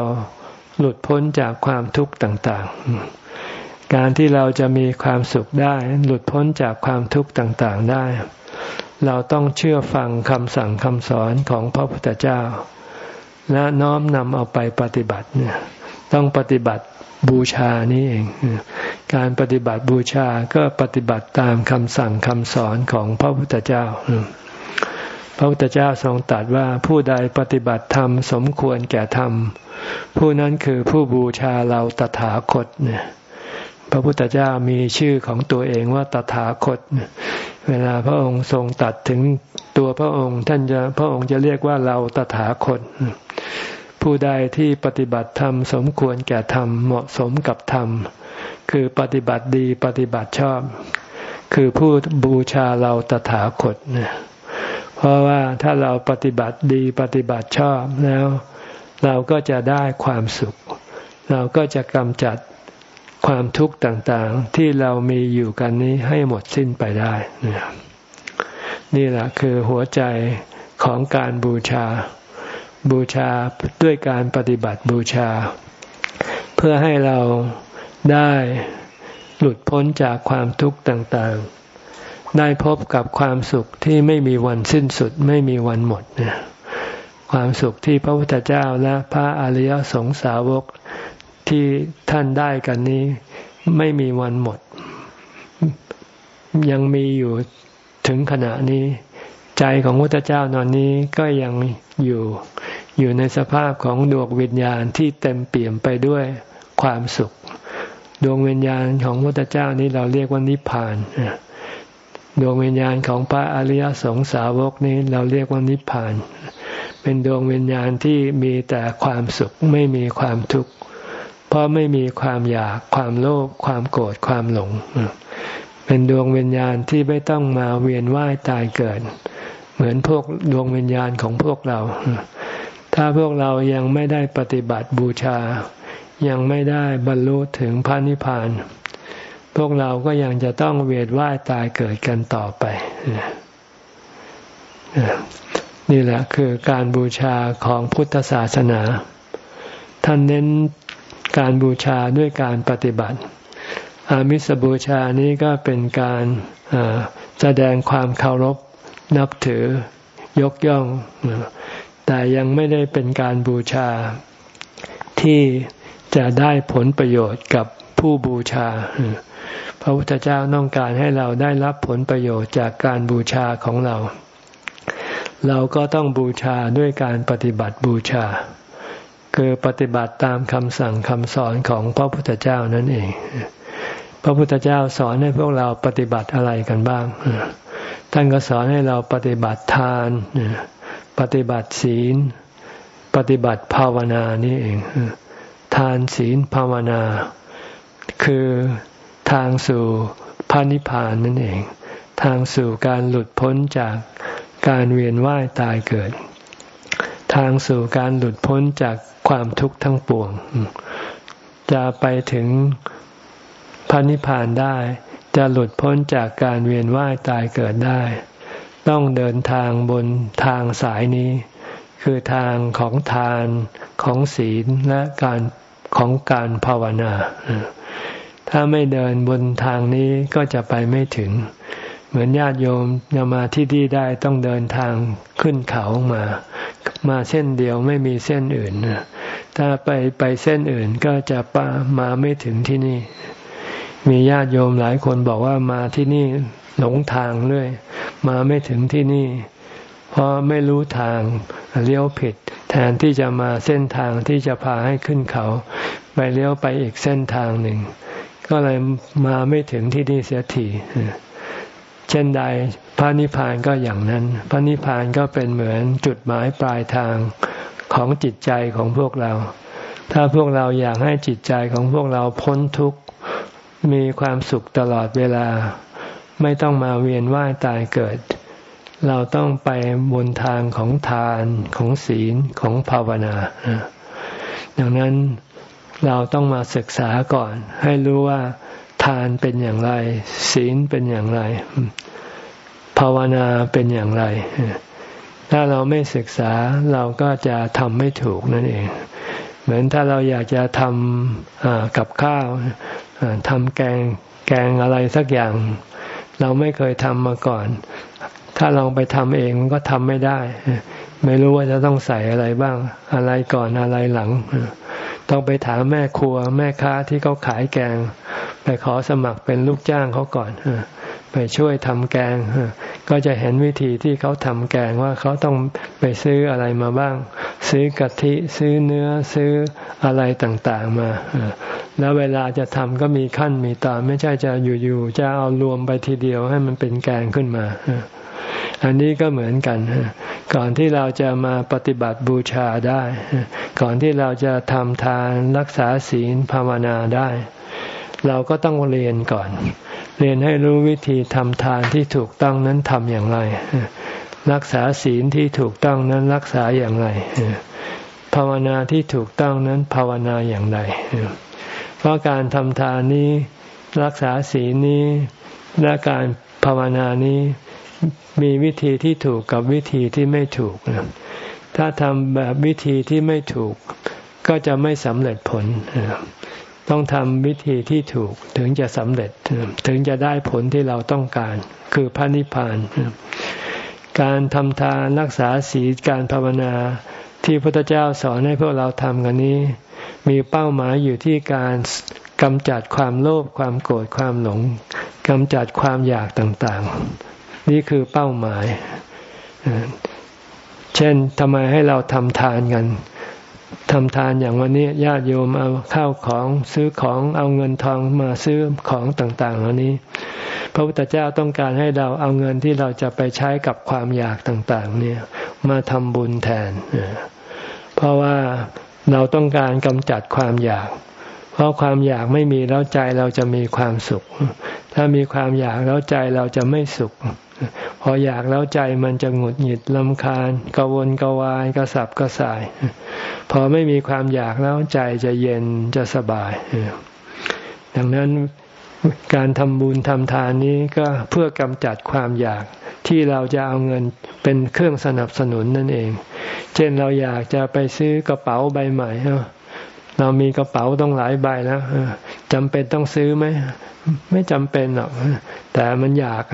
หลุดพ้นจากความทุกข์ต่าง ๆ การที่เราจะมีความสุขได้ หลุดพ้นจากความทุกข์ต่างๆได้ เราต้องเชื่อฟังคำสั่งคำสอนของพระพุทธเจ้า และน้อมนำเอาไปปฏิบัติเนี่ยต้องปฏิบัติบูชานี้เอง การปฏิบัติบูชาก็ปฏิบัติตามคำสั่งคำสอนของพระพุทธเจ้า พระพุทธเจ้าทรงตรัสว่าผู้ใดปฏิบัติธรรมสมควรแก่ธรรม ผู้นั้นคือผู้บูชาเราตถาคตเนี่ย พระพุทธเจ้ามีชื่อของตัวเองว่าตถาคต เวลาพระองค์ทรงตัดถึงตัวพระองค์ ท่านจะพระองค์จะเรียกว่าเราตถาคต ผู้ใดที่ปฏิบัติธรรมสมควรแก่ธรรมเหมาะสมกับธรรม คือปฏิบัติดีปฏิบัติชอบ คือผู้บูชาเราตถาคตเนี่ยเพราะว่าถ้าเราปฏิบัติดีปฏิบัติชอบแล้ว เราก็จะได้ความสุข เราก็จะกำจัด ความทุกข์ต่างๆ ที่เรามีอยู่กันนี้ให้หมดสิ้นไปได้ นี่แหละคือหัวใจของการบูชา บูชาด้วยการปฏิบัติบูชา เพื่อให้เราได้หลุดพ้นจากความทุกข์ต่างๆ ได้พบกับความสุขที่ไม่มีวันสิ้นสุดไม่มีวันหมดเนี่ยความสุขที่พระพุทธเจ้าและพระอริยสงสาวก ที่ท่านได้กันนี้ ไม่มีวันหมด ยังมีอยู่ถึงขณะนี้ ใจของพระเจ้านอนนี้ก็ยังอยู่อยู่ในสภาพของดวงวิญญาณที่เต็มเปี่ยมไปด้วยความสุข ดวงวิญญาณของพระเจ้านี้เราเรียกว่านิพพานดวงวิญญาณของพระอริยสงสาวกนี้เราเรียกว่านิพพาน เป็นดวงวิญญาณที่มีแต่ความสุขไม่มีความทุกข์ ราะไม่มีความอยากความโลภความโกรธความหลง เป็นดวงวิญญาณที่ไม่ต้องมาเวียนว่ายตายเกิด เหมือนพวกดวงวิญญาณของพวกเรา ถ้าพวกเรายังไม่ได้ปฏิบัติบูชา ยังไม่ได้บรรลุถึงพระนิพพาน พวกเราก็ยังจะต้องเวียนว่ายตายเกิดกันต่อไปนี่แหละคือการบูชาของพุทธศาสนา ท่านเน้น การบูชาด้วยการปฏิบัติ อามิสบูชานี้ก็เป็นการแสดงความเคารพนับถือยกย่อง แต่ยังไม่ได้เป็นการบูชาที่จะได้ผลประโยชน์กับผู้บูชา พระพุทธเจ้าต้องการให้เราได้รับผลประโยชน์จากการบูชาของเรา เราก็ต้องบูชาด้วยการปฏิบัติบูชา คือปฏิบัติตามคำสั่งคำสอนของพระพุทธเจ้านั่นเอง พระพุทธเจ้าสอนให้พวกเราปฏิบัติอะไรกันบ้าง ท่านก็สอนให้เราปฏิบัติทาน ปฏิบัติศีล ปฏิบัติภาวนานี่เอง ทานศีลภาวนา คือทางสู่พระนิพพานนั่นเอง ทางสู่การหลุดพ้นจากการเวียนว่ายตายเกิด ทางสู่การหลุดพ้นจากความทุกข์ทั้งปวง จะไปถึงพระนิพพานได้ จะหลุดพ้นจากการเวียนว่ายตายเกิดได้ ต้องเดินทางบนทางสายนี้ คือทางของทานของศีลและการของการภาวนา ถ้าไม่เดินบนทางนี้ก็จะไปไม่ถึง เหมือนญาติโยมจะมาที่ที่ได้ต้องเดินทางขึ้นเขามา มาเส้นเดียวไม่มีเส้นอื่นถ้าไปไปเส้นอื่นก็จะปมาไม่ถึงที่นี่ มีญาติโยมหลายคนบอกว่ามาที่นี่หลงทางเรื่อยมาไม่ถึงที่นี่ เพราะไม่รู้ทางเลี้ยวผิด แทนที่จะมาเส้นทางที่จะพาให้ขึ้นเขา ไปเลี้ยวไปอีกเส้นทางหนึ่ง ก็เลยมาไม่ถึงที่นี่เสียที เช่นใดพระนิพพานก็อย่างนั้น พระนิพพานก็เป็นเหมือนจุดหมายปลายทางของจิตใจของพวกเรา ถ้าพวกเราอยากให้จิตใจของพวกเราพ้นทุกข์มีความสุขตลอดเวลา ไม่ต้องมาเวียนว่ายตายเกิด เราต้องไปบนทางของทานของศีลของภาวนาดังนั้นเราต้องมาศึกษาก่อน ให้รู้ว่าานเป็นอย่างไร ศีลเป็นอย่างไร ภาวนาเป็นอย่างไร ถ้าเราไม่ศึกษาเราก็จะทำไม่ถูกนั่นเอง เหมือนถ้าเราอยากจะทำกับข้าวทำแกงแกงอะไรสักอย่าง เราไม่เคยทำมาก่อน ถ้าลองไปทำเองก็ทำไม่ได้ ไม่รู้ว่าจะต้องใส่อะไรบ้าง อะไรก่อนอะไรหลัง ต้องไปถามแม่ครัว แม่ค้าที่เขาขายแกง ไปขอสมัครเป็นลูกจ้างเขาก่อนไปช่วยทำแกงก็จะเห็นวิธีที่เขาทำแกงว่าเขาต้องไปซื้ออะไรมาบ้าง ซื้อกะทิซื้อเนื้อซื้ออะไรต่างๆมาแล้วเวลาจะทำก็มีขั้นมีตอนไม่ใช่จะอยู่ๆจะเอารวมไปทีเดียวให้มันเป็นแกงขึ้นมาอันนี้ก็เหมือนกัน ก่อนที่เราจะมาปฏิบัติบูชาได้ ก่อนที่เราจะทำทานรักษาศีลภาวนาได้ เราก็ต้องเรียนก่อน เรียนให้รู้วิธีทำทานที่ถูกต้องนั้นทำอย่างไร รักษาศีลที่ถูกต้องนั้นรักษาอย่างไร ภาวนาที่ถูกต้องนั้นภาวนาอย่างไร เพราะการทำทานนี้รักษาศีลนี้และการภาวนานี้มีวิธีที่ถูกกับวิธีที่ไม่ถูก ถ้าทำแบบวิธีที่ไม่ถูก ก็จะไม่สำเร็จผล ต้องทำวิธีที่ถูกถึงจะสำเร็จถึงจะได้ผลที่เราต้องการ คือพระนิพพาน การทำทานรักษาศีลการภาวนาที่พระพุทธเจ้าสอนให้พวกเราทำกันนี้ มีเป้าหมายอยู่ที่การกำจัดความโลภความโกรธความหลงกำจัดความอยากต่างๆ นี่คือเป้าหมาย เช่นทำไมให้เราทำทานกัน ทำทานอย่างวันนี้ญาติโยมเอาข้าวของซื้อของเอาเงินทองมาซื้อของต่างๆเหล่านี้ พระพุทธเจ้าต้องการให้เราเอาเงินที่เราจะไปใช้กับความอยากต่างๆ เนี่ยมาทำบุญแทน เพราะว่าเราต้องการกำจัดความอยาก เพราะความอยากไม่มีแล้วใจเราจะมีความสุข ถ้ามีความอยากแล้วใจเราจะไม่สุข พออยากแล้วใจมันจะหงุดหงิดลำคาญกวนกวายกระสับกระส่าย พอไม่มีความอยากแล้วใจจะเย็นจะสบาย ดังนั้นการทำบุญทำทานนี้ก็เพื่อกำจัดความอยากที่เราจะเอาเงินเป็นเครื่องสนับสนุนนั่นเอง เช่นเราอยากจะไปซื้อกระเป๋าใบใหม่ เรามีกระเป๋าต้องหลายใบแล้วจำเป็นต้องซื้อไหม ไม่จำเป็นหรอก แต่มันอยาก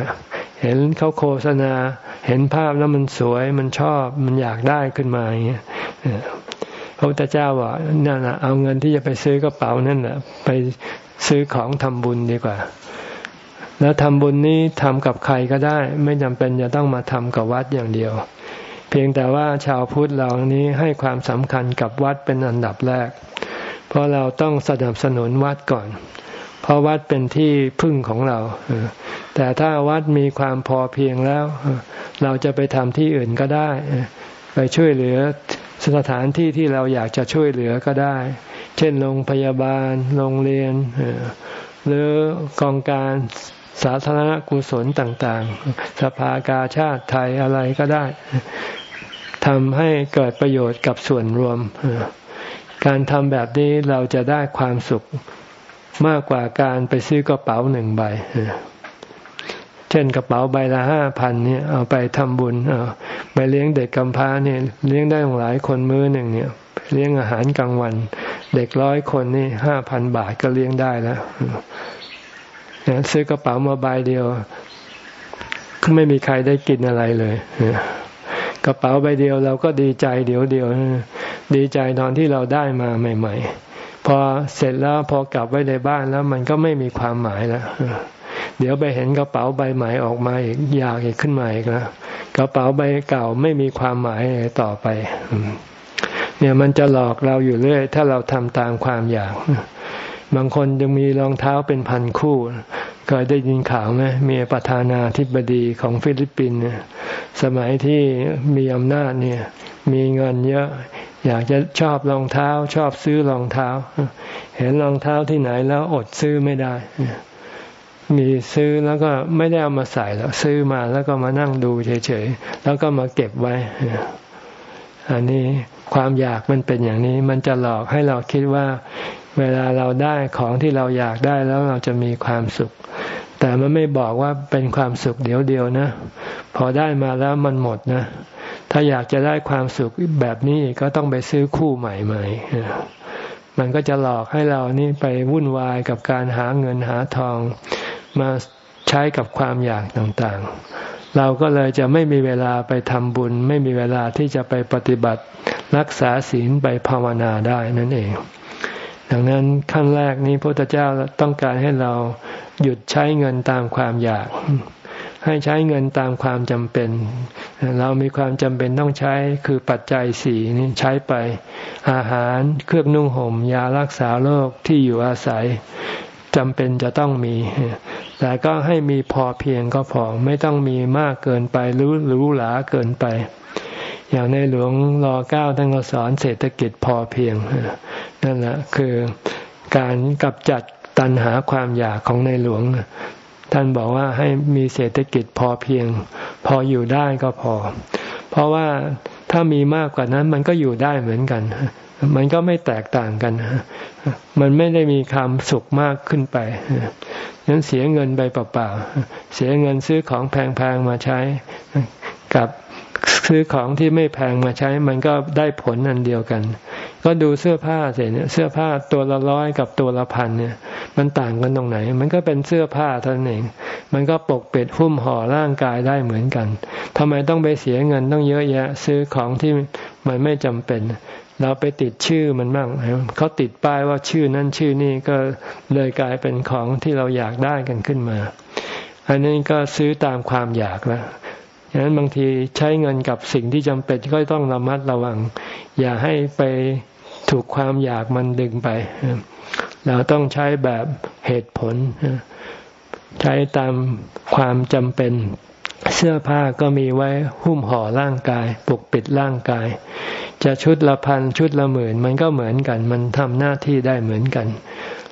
เห็นเขาโฆษณา เห็นภาพแล้วมันสวยมันชอบมันอยากได้ขึ้นมาอย่างเงี้ยพระพุทธเจ้าบอกนั่นแหะเอาเงินที่จะไปซื้อกระเป๋านั่นแหละไปซื้อของทำบุญดีกว่า แล้วทำบุญนี้ทำกับใครก็ได้ ไม่จำเป็นจะต้องมาทำกับวัดอย่างเดียว เพียงแต่ว่าชาวพุทธเรานี้ให้ความสำคัญกับวัดเป็นอันดับแรก เพราะเราต้องสนับสนุนวัดก่อน เพราะวัดเป็นที่พึ่งของเรา แต่ถ้าวัดมีความพอเพียงแล้ว เราจะไปทำที่อื่นก็ได้ ไปช่วยเหลือสถานที่ที่เราอยากจะช่วยเหลือก็ได้ เช่นโรงพยาบาล โรงเรียน หรือกองการสาธารณกุศลต่างๆ สภากาชาติไทยอะไรก็ได้ทำให้เกิดประโยชน์กับส่วนรวม การทำแบบนี้เราจะได้ความสุข มากกว่าการไปซื้อกระเป๋าหนึ่งใบเช่นกระเป๋าใบละห้าพันเนี่ยเอาไปทำบุญเอาไปเลี้ยงเด็กกำพร้าเนี่ยเลี้ยงได้หลายคนมื้อหนึ่งเนี่ย เลี้ยงอาหารกลางวัน เด็กร้อยคนนี่ห้าพันบาทก็เลี้ยงได้แล้วซื้อกระเป๋ามาใบเดียวก็ไม่มีใครได้กินอะไรเลยกระเป๋าใบเดียวเราก็ดีใจเดี๋ยวเดียวดีใจตอนที่เราได้มาใหม่ๆ พอเสร็จแล้วพอกลับไว้ในบ้านแล้วมันก็ไม่มีความหมายแล้วเดี๋ยวไปเห็นกระเป๋าใบใหม่ออกมาอีกอยากอีกขึ้นมาอีกแล้วกระเป๋าใบเก่าไม่มีความหมายต่อไปเนี่ยมันจะหลอกเราอยู่เรื่อย ถ้าเราทำตามความอยาก บางคนยังมีรองเท้าเป็นพันคู่เคยได้ยินข่าวไหมมีประธานาธิบดีของฟิลิปปินส์สมัยที่มีอำนาจเนี่ย มีเงินเยอะ อยากจะชอบรองเท้า ชอบซื้อรองเท้า เห็นรองเท้าที่ไหนแล้วอดซื้อไม่ได้ มีซื้อแล้วก็ไม่ได้เอามาใส่แล้วซื้อมาแล้วก็มานั่งดูเฉยๆแล้วก็มาเก็บไว้ อันนี้ความอยากมันเป็นอย่างนี้ มันจะหลอกให้เราคิดว่า เวลาเราได้ของที่เราอยากได้แล้วเราจะมีความสุข แต่มันไม่บอกว่าเป็นความสุขเดียวเดียวนะ พอได้มาแล้วมันหมดนะ ถ้าอยากจะได้ความสุขแบบนี้ก็ต้องไปซื้อคู่ใหม่ๆมันก็จะหลอกให้เรานี่ไปวุ่นวายกับการหาเงินหาทองมาใช้กับความอยากต่างๆ เราก็เลยจะไม่มีเวลาไปทำบุญ ไม่มีเวลาที่จะไปปฏิบัติรักษาศีลไปภาวนาได้นั่นเอง ดังนั้นขั้นแรกนี้พระพุทธเจ้าต้องการให้เราหยุดใช้เงินตามความอยาก ให้ใช้เงินตามความจำเป็น เรามีความจำเป็นต้องใช้คือปัจจัยสี่นี้ใช้ไป อาหารเครื่องนุ่งหม่ม ยารักษาโรคที่อยู่อาศัยจำเป็นจะต้องมี แต่ก็ให้มีพอเพียงก็พอไม่ต้องมีมากเกินไปรู้รู้หลาเกินไป อย่างในหลวงรอเก้าท่านก็สอนเศรษฐกิจพอเพียงนั่นแหละคือการกำจัดตัณหาความอยากของในหลวง ท่านบอกว่าให้มีเศรษฐกิจพอเพียง พออยู่ได้ก็พอ เพราะว่าถ้ามีมากกว่านั้นมันก็อยู่ได้เหมือนกัน มันก็ไม่แตกต่างกัน มันไม่ได้มีความสุขมากขึ้นไปนั้นเสียเงินไปเปล่าๆ เสียเงินซื้อของแพงๆมาใช้ กับซื้อของที่ไม่แพงมาใช้ มันก็ได้ผลอันเดียวกัน ก็ดูเสื้อผ้าเสร็จเนี่ยเสื้อผ้าตัวละร้อยกับตัวละพันเนี่ย มันต่างกันตรงไหน มันก็เป็นเสื้อผ้าเท่านั้นเอง มันก็ปกปิดหุ้มห่อร่างกายได้เหมือนกันทำไมต้องไปเสียเงินต้องเยอะแยะ ซื้อของที่มันไม่จำเป็น เราไปติดชื่อมันบ้างเขาติดป้ายว่าชื่อนั่นชื่อนี่ก็เลยกลายเป็นของที่เราอยากได้กันขึ้นมา อันนี้ก็ซื้อตามความอยากแล้วฉะนั้นบางทีใช้เงินกับสิ่งที่จำเป็นก็ต้องระมัดระวัง อย่าให้ไป ถูกความอยากมันดึงไป เราต้องใช้แบบเหตุผล ใช้ตามความจำเป็น เสื้อผ้าก็มีไว้หุ้มห่อร่างกาย ปกปิดร่างกาย จะชุดละพันชุดละหมื่น มันก็เหมือนกัน มันทำหน้าที่ได้เหมือนกัน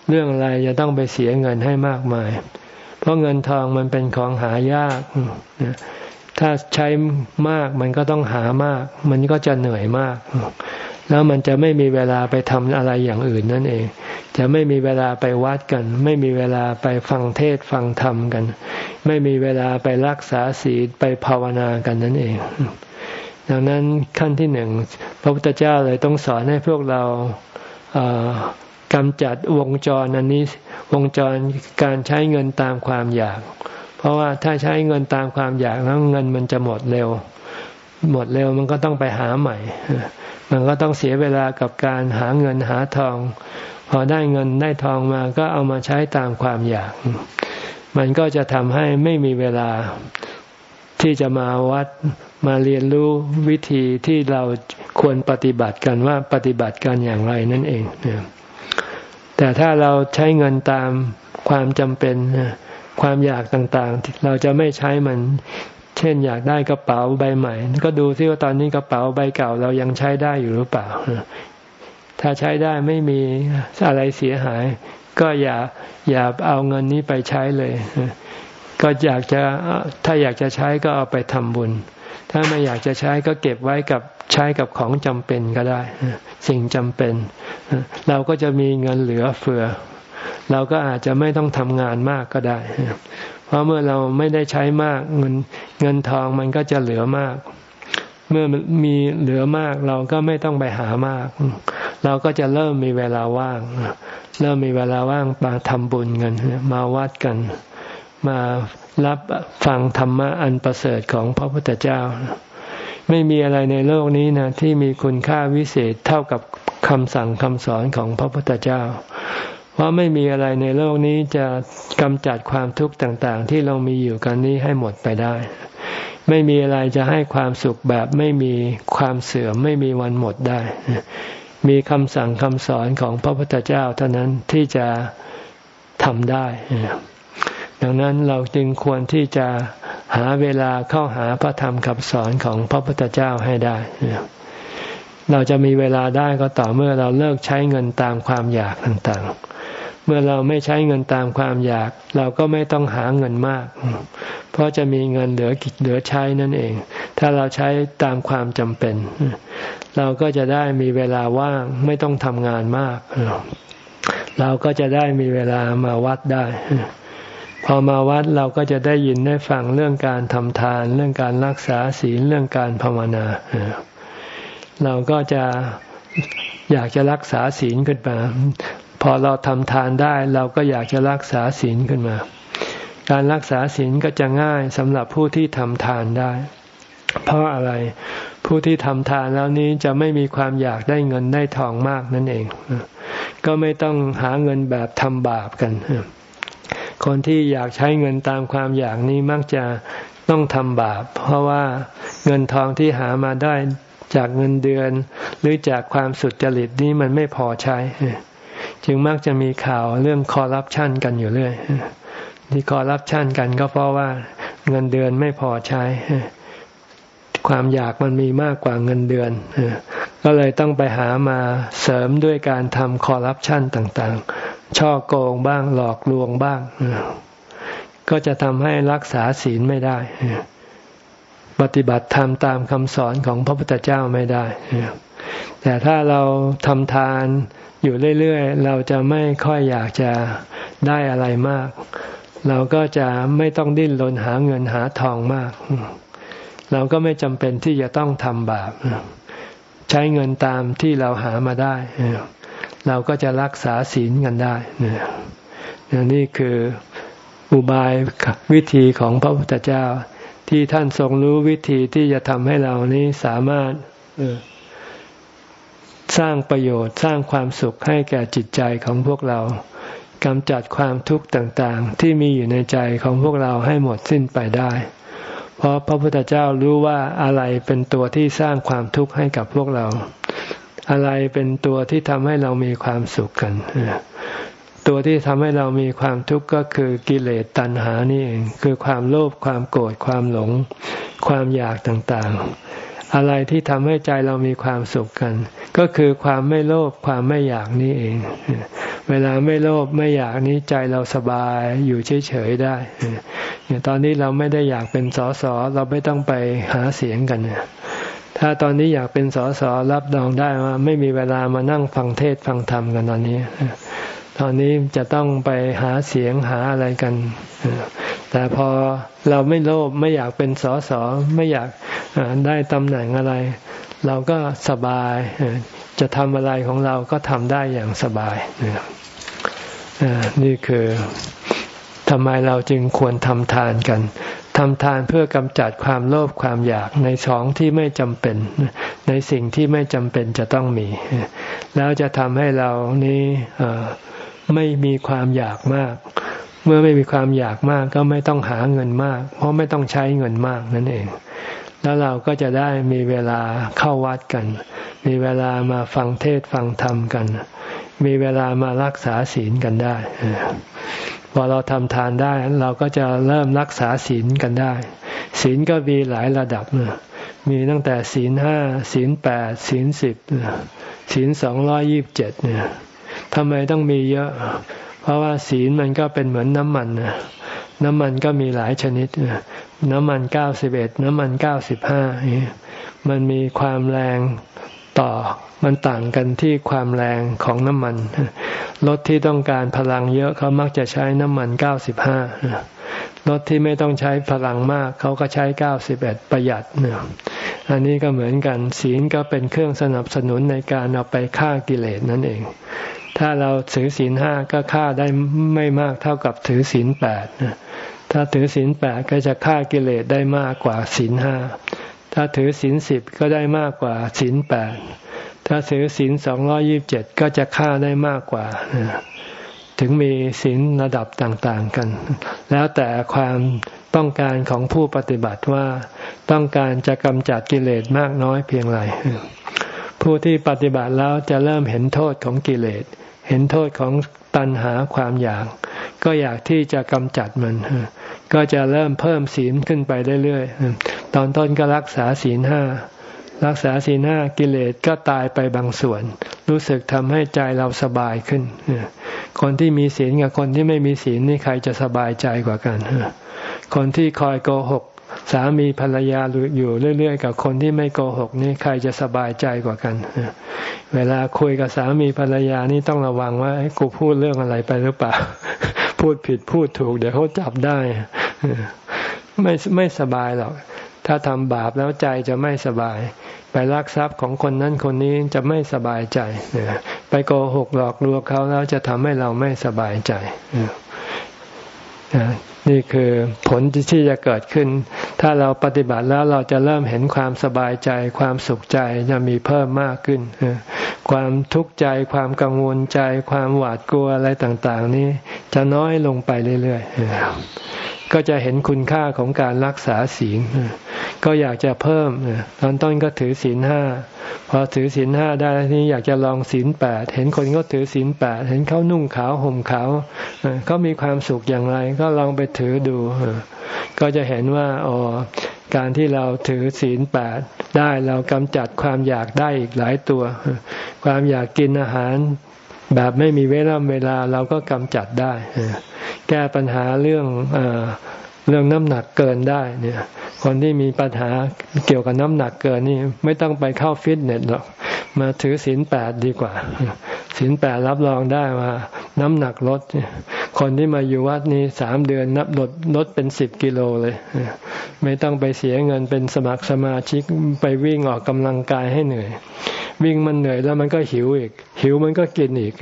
เรื่องอะไรจะต้องไปเสียเงินให้มากมาย เพราะเงินทองมันเป็นของหายากถ้าใช้มากมันก็ต้องหามาก มันก็จะเหนื่อยมากแล้วมันจะไม่มีเวลาไปทำอะไรอย่างอื่นนั่นเอง จะไม่มีเวลาไปวัดกัน ไม่มีเวลาไปฟังเทศฟังธรรมกัน ไม่มีเวลาไปรักษาศีลไปภาวนากันนั่นเอง ดังนั้นขั้นที่หนึ่งพระพุทธเจ้าเลยต้องสอนให้พวกเรากำจัดวงจรอันนี้วงจรการใช้เงินตามความอยาก เพราะว่าถ้าใช้เงินตามความอยากแล้วเงินมันจะหมดเร็ว หมดเร็วมันก็ต้องไปหาใหม่ มันก็ต้องเสียเวลากับการหาเงินหาทอง พอได้เงินได้ทองมาก็เอามาใช้ตามความอยาก มันก็จะทำให้ไม่มีเวลาที่จะมาวัดมาเรียนรู้วิธีที่เราควรปฏิบัติกันว่าปฏิบัติกันอย่างไรนั่นเอง แต่ถ้าเราใช้เงินตามความจำเป็นความอยากต่างๆ เราจะไม่ใช้มัน เช่นอยากได้กระเป๋าใบใหม่ ก็ดูซิว่าตอนนี้กระเป๋าใบเก่าเรายังใช้ได้อยู่หรือเปล่า ถ้าใช้ได้ไม่มีอะไรเสียหาย ก็อย่าอย่าเอาเงินนี้ไปใช้เลย ก็อยากจะถ้าอยากจะใช้ก็เอาไปทำบุญ ถ้าไม่อยากจะใช้ก็เก็บไว้กับใช้กับของจำเป็นก็ได้ สิ่งจำเป็น เราก็จะมีเงินเหลือเฟือ เราก็อาจจะไม่ต้องทำงานมากก็ได้ เพราะเมื่อเราไม่ได้ใช้มากเงินเงินทองมันก็จะเหลือมาก เมื่อมีเหลือมากเราก็ไม่ต้องไปหามาก เราก็จะเริ่มมีเวลาว่าง เริ่มมีเวลาว่างมาทำบุญกันมาวัดกัน มารับฟังธรรมะอันประเสริฐของพระพุทธเจ้า ไม่มีอะไรในโลกนี้นะที่มีคุณค่าวิเศษเท่ากับคำสั่งคำสอนของพระพุทธเจ้า ราะไม่มีอะไรในโลกนี้จะกำจัดความทุกข์ต่าง ๆ ที่เรามีอยู่กันนี้ให้หมดไปได้ ไม่มีอะไรจะให้ความสุขแบบไม่มีความเสื่อมไม่มีวันหมดได้ มีคำสั่งคำสอนของพระพุทธเจ้าเท่านั้นที่จะทำได้ ดังนั้นเราจึงควรที่จะหาเวลาเข้าหาพระธรรมคำสอนของพระพุทธเจ้าให้ได้เราจะมีเวลาได้ก็ต่อเมื่อเราเลิกใช้เงินตามความอยากต่างๆ มื่อเราไม่ใช้เงินตามความอยาก เราก็ไม่ต้องหาเงินมาก เพราะจะมีเงินเหลือกิจเหลือใช้นั่นเอง ถ้าเราใช้ตามความจำเป็น เราก็จะได้มีเวลาว่างไม่ต้องทำงานมาก เราก็จะได้มีเวลามาวัดได้ พอมาวัดเราก็จะได้ยินได้ฟังเรื่องการทำทาน เรื่องการรักษาศีลเรื่องการภาวนาเราก็จะอยากจะรักษาศีลขึ้นมา พอเราทำทานได้เราก็อยากจะรักษาศีลขึ้นมา การรักษาศีลก็จะง่ายสำหรับผู้ที่ทำทานได้ เพราะอะไรผู้ที่ทำทานแล้วนี้จะไม่มีความอยากได้เงินได้ทองมากนั่นเอง ก็ไม่ต้องหาเงินแบบทำบาปกัน คนที่อยากใช้เงินตามความอยากนี้มักจะต้องทำบาป เพราะว่าเงินทองที่หามาได้จากเงินเดือน หรือจากความสุดจริตนี้มันไม่พอใช้ จึงมักจะมีข่าวเรื่องคอร์รัปชันกันอยู่เรื่อยที่คอร์รัปชันกันก็เพราะว่าเงินเดือนไม่พอใช้ ความอยากมันมีมากกว่าเงินเดือน ก็เลยต้องไปหามาเสริมด้วยการทำคอร์รัปชันต่างๆ ช่อโกงบ้างหลอกลวงบ้าง ก็จะทำให้รักษาศีลไม่ได้ ปฏิบัติธรรมตามคำสอนของพระพุทธเจ้าไม่ได้ แต่ถ้าเราทำทาน อยู่เรื่อยๆ เราจะไม่ค่อยอยากจะได้อะไรมาก เราก็จะไม่ต้องดิ้นรนหาเงินหาทองมาก เราก็ไม่จำเป็นที่จะต้องทำบาปใช้เงินตามที่เราหามาได้ เราก็จะรักษาศีลกันได้นี่คืออุบายวิธีของพระพุทธเจ้าที่ท่านทรงรู้วิธีที่จะทำให้เรานี้สามารถ ร้างประโยชน์สร้างความสุขให้แก่จิตใจของพวกเรากำจัดความทุกข์ต่างๆ ที่มีอยู่ในใจของพวกเราให้หมดสิ้นไปได้ เพราะพระพุทธเจ้ารู้ว่าอะไรเป็นตัวที่สร้างความทุกข์ให้กับพวกเรา อะไรเป็นตัวที่ทำให้เรามีความสุขกัน ตัวที่ทำให้เรามีความทุกข์ก็คือกิเลสตัณหานี่เองคือความโลภความโกรธความหลง ความอยากต่างๆ อะไรที่ทำให้ใจเรามีความสุขกัน ก็คือความไม่โลภความไม่อยากนี่เอง เวลาไม่โลภไม่อยากนี้ใจเราสบายอยู่เฉยๆได้ตอนนี้เราไม่ได้อยากเป็นสอสอเราไม่ต้องไปหาเสียงกันเนี่ยถ้าตอนนี้อยากเป็นสอสอรับรองได้ว่าไม่มีเวลามานั่งฟังเทศฟังธรรมกันตอนนี้ ตอนนี้จะต้องไปหาเสียงหาอะไรกัน แต่พอเราไม่โลภไม่อยากเป็นสอสอไม่อยากได้ตำแหน่งอะไร เราก็สบาย จะทำอะไรของเราก็ทำได้อย่างสบาย นี่คือทำไมเราจึงควรทำทานกันทำทานเพื่อกำจัดความโลภความอยากในสองที่ไม่จำเป็น ในสิ่งที่ไม่จำเป็นจะต้องมี แล้วจะทำให้เรานี้ไม่มีความอยากมาก เมื่อไม่มีความอยากมากก็ไม่ต้องหาเงินมาก เพราะไม่ต้องใช้เงินมากนั่นเอง แล้วเราก็จะได้มีเวลาเข้าวัดกัน มีเวลามาฟังเทศฟังธรรมกัน มีเวลามารักษาศีลกันได้พอเราทำทานได้เราก็จะเริ่มรักษาศีลกันได้ ศีลก็มีหลายระดับนะมีตั้งแต่ศีลห้าศีลแปดศีลสิบศีลสองร้อยี่บเจ็ดเนี่ยทำไมต้องมีเยอะ เพราะว่าศีลมันก็เป็นเหมือนน้ำมันนะน้ำมันก็มีหลายชนิด น้ำมันเก้าสิบเอ็ดน้ำมันเก้าสิบห้ามันมีความแรงต่อ มันต่างกันที่ความแรงของน้ำมัน รถที่ต้องการพลังเยอะเขามักจะใช้น้ำมันเก้าสิบห้ารถที่ไม่ต้องใช้พลังมาก เขาก็ใช้เก้าสิบเอ็ดประหยัดเนี่ยอันนี้ก็เหมือนกันศีลก็เป็นเครื่องสนับสนุนในการเอาไปฆ่ากิเลสนั่นเอง ถ้าเราถือศีลห้าก็ฆ่าได้ไม่มากเท่ากับถือศีลแปดถ้าถือศีลแปดก็จะฆ่ากิเลสได้มากกว่าศีลห้าถ้าถือศีลสิบก็ได้มากกว่าศีลแปดถ้าถือศีลสองร้อยิบเจ็ดก็จะฆ่าได้มากกว่า ถึงมีศีลระดับต่างๆกัน แล้วแต่ความต้องการของผู้ปฏิบัติว่าต้องการจะกำจัดกิเลสมากน้อยเพียงไรผู้ที่ปฏิบัติแล้วจะเริ่มเห็นโทษของกิเลส เห็นโทษของตัณหาความอยาก ก็อยากที่จะกำจัดมัน ก็จะเริ่มเพิ่มศีลขึ้นไปเรื่อยๆ ตอนต้นก็รักษาศีลห้า รักษาศีลห้ากิเลสก็ตายไปบางส่วน รู้สึกทำให้ใจเราสบายขึ้น คนที่มีศีลกับคนที่ไม่มีศีลนี่ใครจะสบายใจกว่ากันคนที่คอยโกหก สามีภรรยาอยู่เรื่อยๆ กับคนที่ไม่โกหกนี่ใครจะสบายใจกว่ากัน เวลาคุยกับสามีภรรยานี่ต้องระวังว่ากูพูดเรื่องอะไรไปหรือเปล่า พูดผิดพูดถูก เดี๋ยวเขาจับได้ ไม่ไม่สบายหรอก ถ้าทำบาปแล้วใจจะไม่สบาย ไปลักทรัพย์ของคนนั้นคนนี้จะไม่สบายใจไปโกหกหลอกลวงเขาแล้วจะทำให้เราไม่สบายใจ นี่คือผลที่จะเกิดขึ้น ถ้าเราปฏิบัติแล้วเราจะเริ่มเห็นความสบายใจ ความสุขใจจะมีเพิ่มมากขึ้น ความทุกข์ใจ ความกังวลใจ ความหวาดกลัวอะไรต่าง ๆ นี้จะน้อยลงไปเรื่อยๆ ก็จะเห็นคุณค่าของการรักษาศีลก็อยากจะเพิ่มตอนต้นก็ถือศีลห้าพอถือศีลห้าได้นี่อยากจะลองศีลแปดเห็นคนก็ถือศีลแปดเห็นเขานุ่งขาวห่มขาวเขามีความสุขอย่างไร ก็ลองไปถือดู ก็จะเห็นว่าอ๋อการที่เราถือศีลแปดได้เรากำจัดความอยากได้อีกหลายตัว ความอยากกินอาหาร แบบไม่มีเวลาเวลาเราก็กำจัดได้ แก้ปัญหาเรื่อง เรื่องน้ำหนักเกินได้เนี่ย คนที่มีปัญหาเกี่ยวกับน้ำหนักเกินนี่ไม่ต้องไปเข้าฟิตเนสหรอกมาถือศีลแปดดีกว่าศีลแปดรับรองได้ว่าน้ำหนักลดคนที่มาอยู่วัดนี้สามเดือนนับลดลดเป็นสิบกิโลเลย ไม่ต้องไปเสียเงินเป็นสมัครสมาชิกไปวิ่งออกกำลังกายให้เหนื่อย วิ่งมันเหนื่อยแล้วมันก็หิวอีก หิวมันก็กินอีก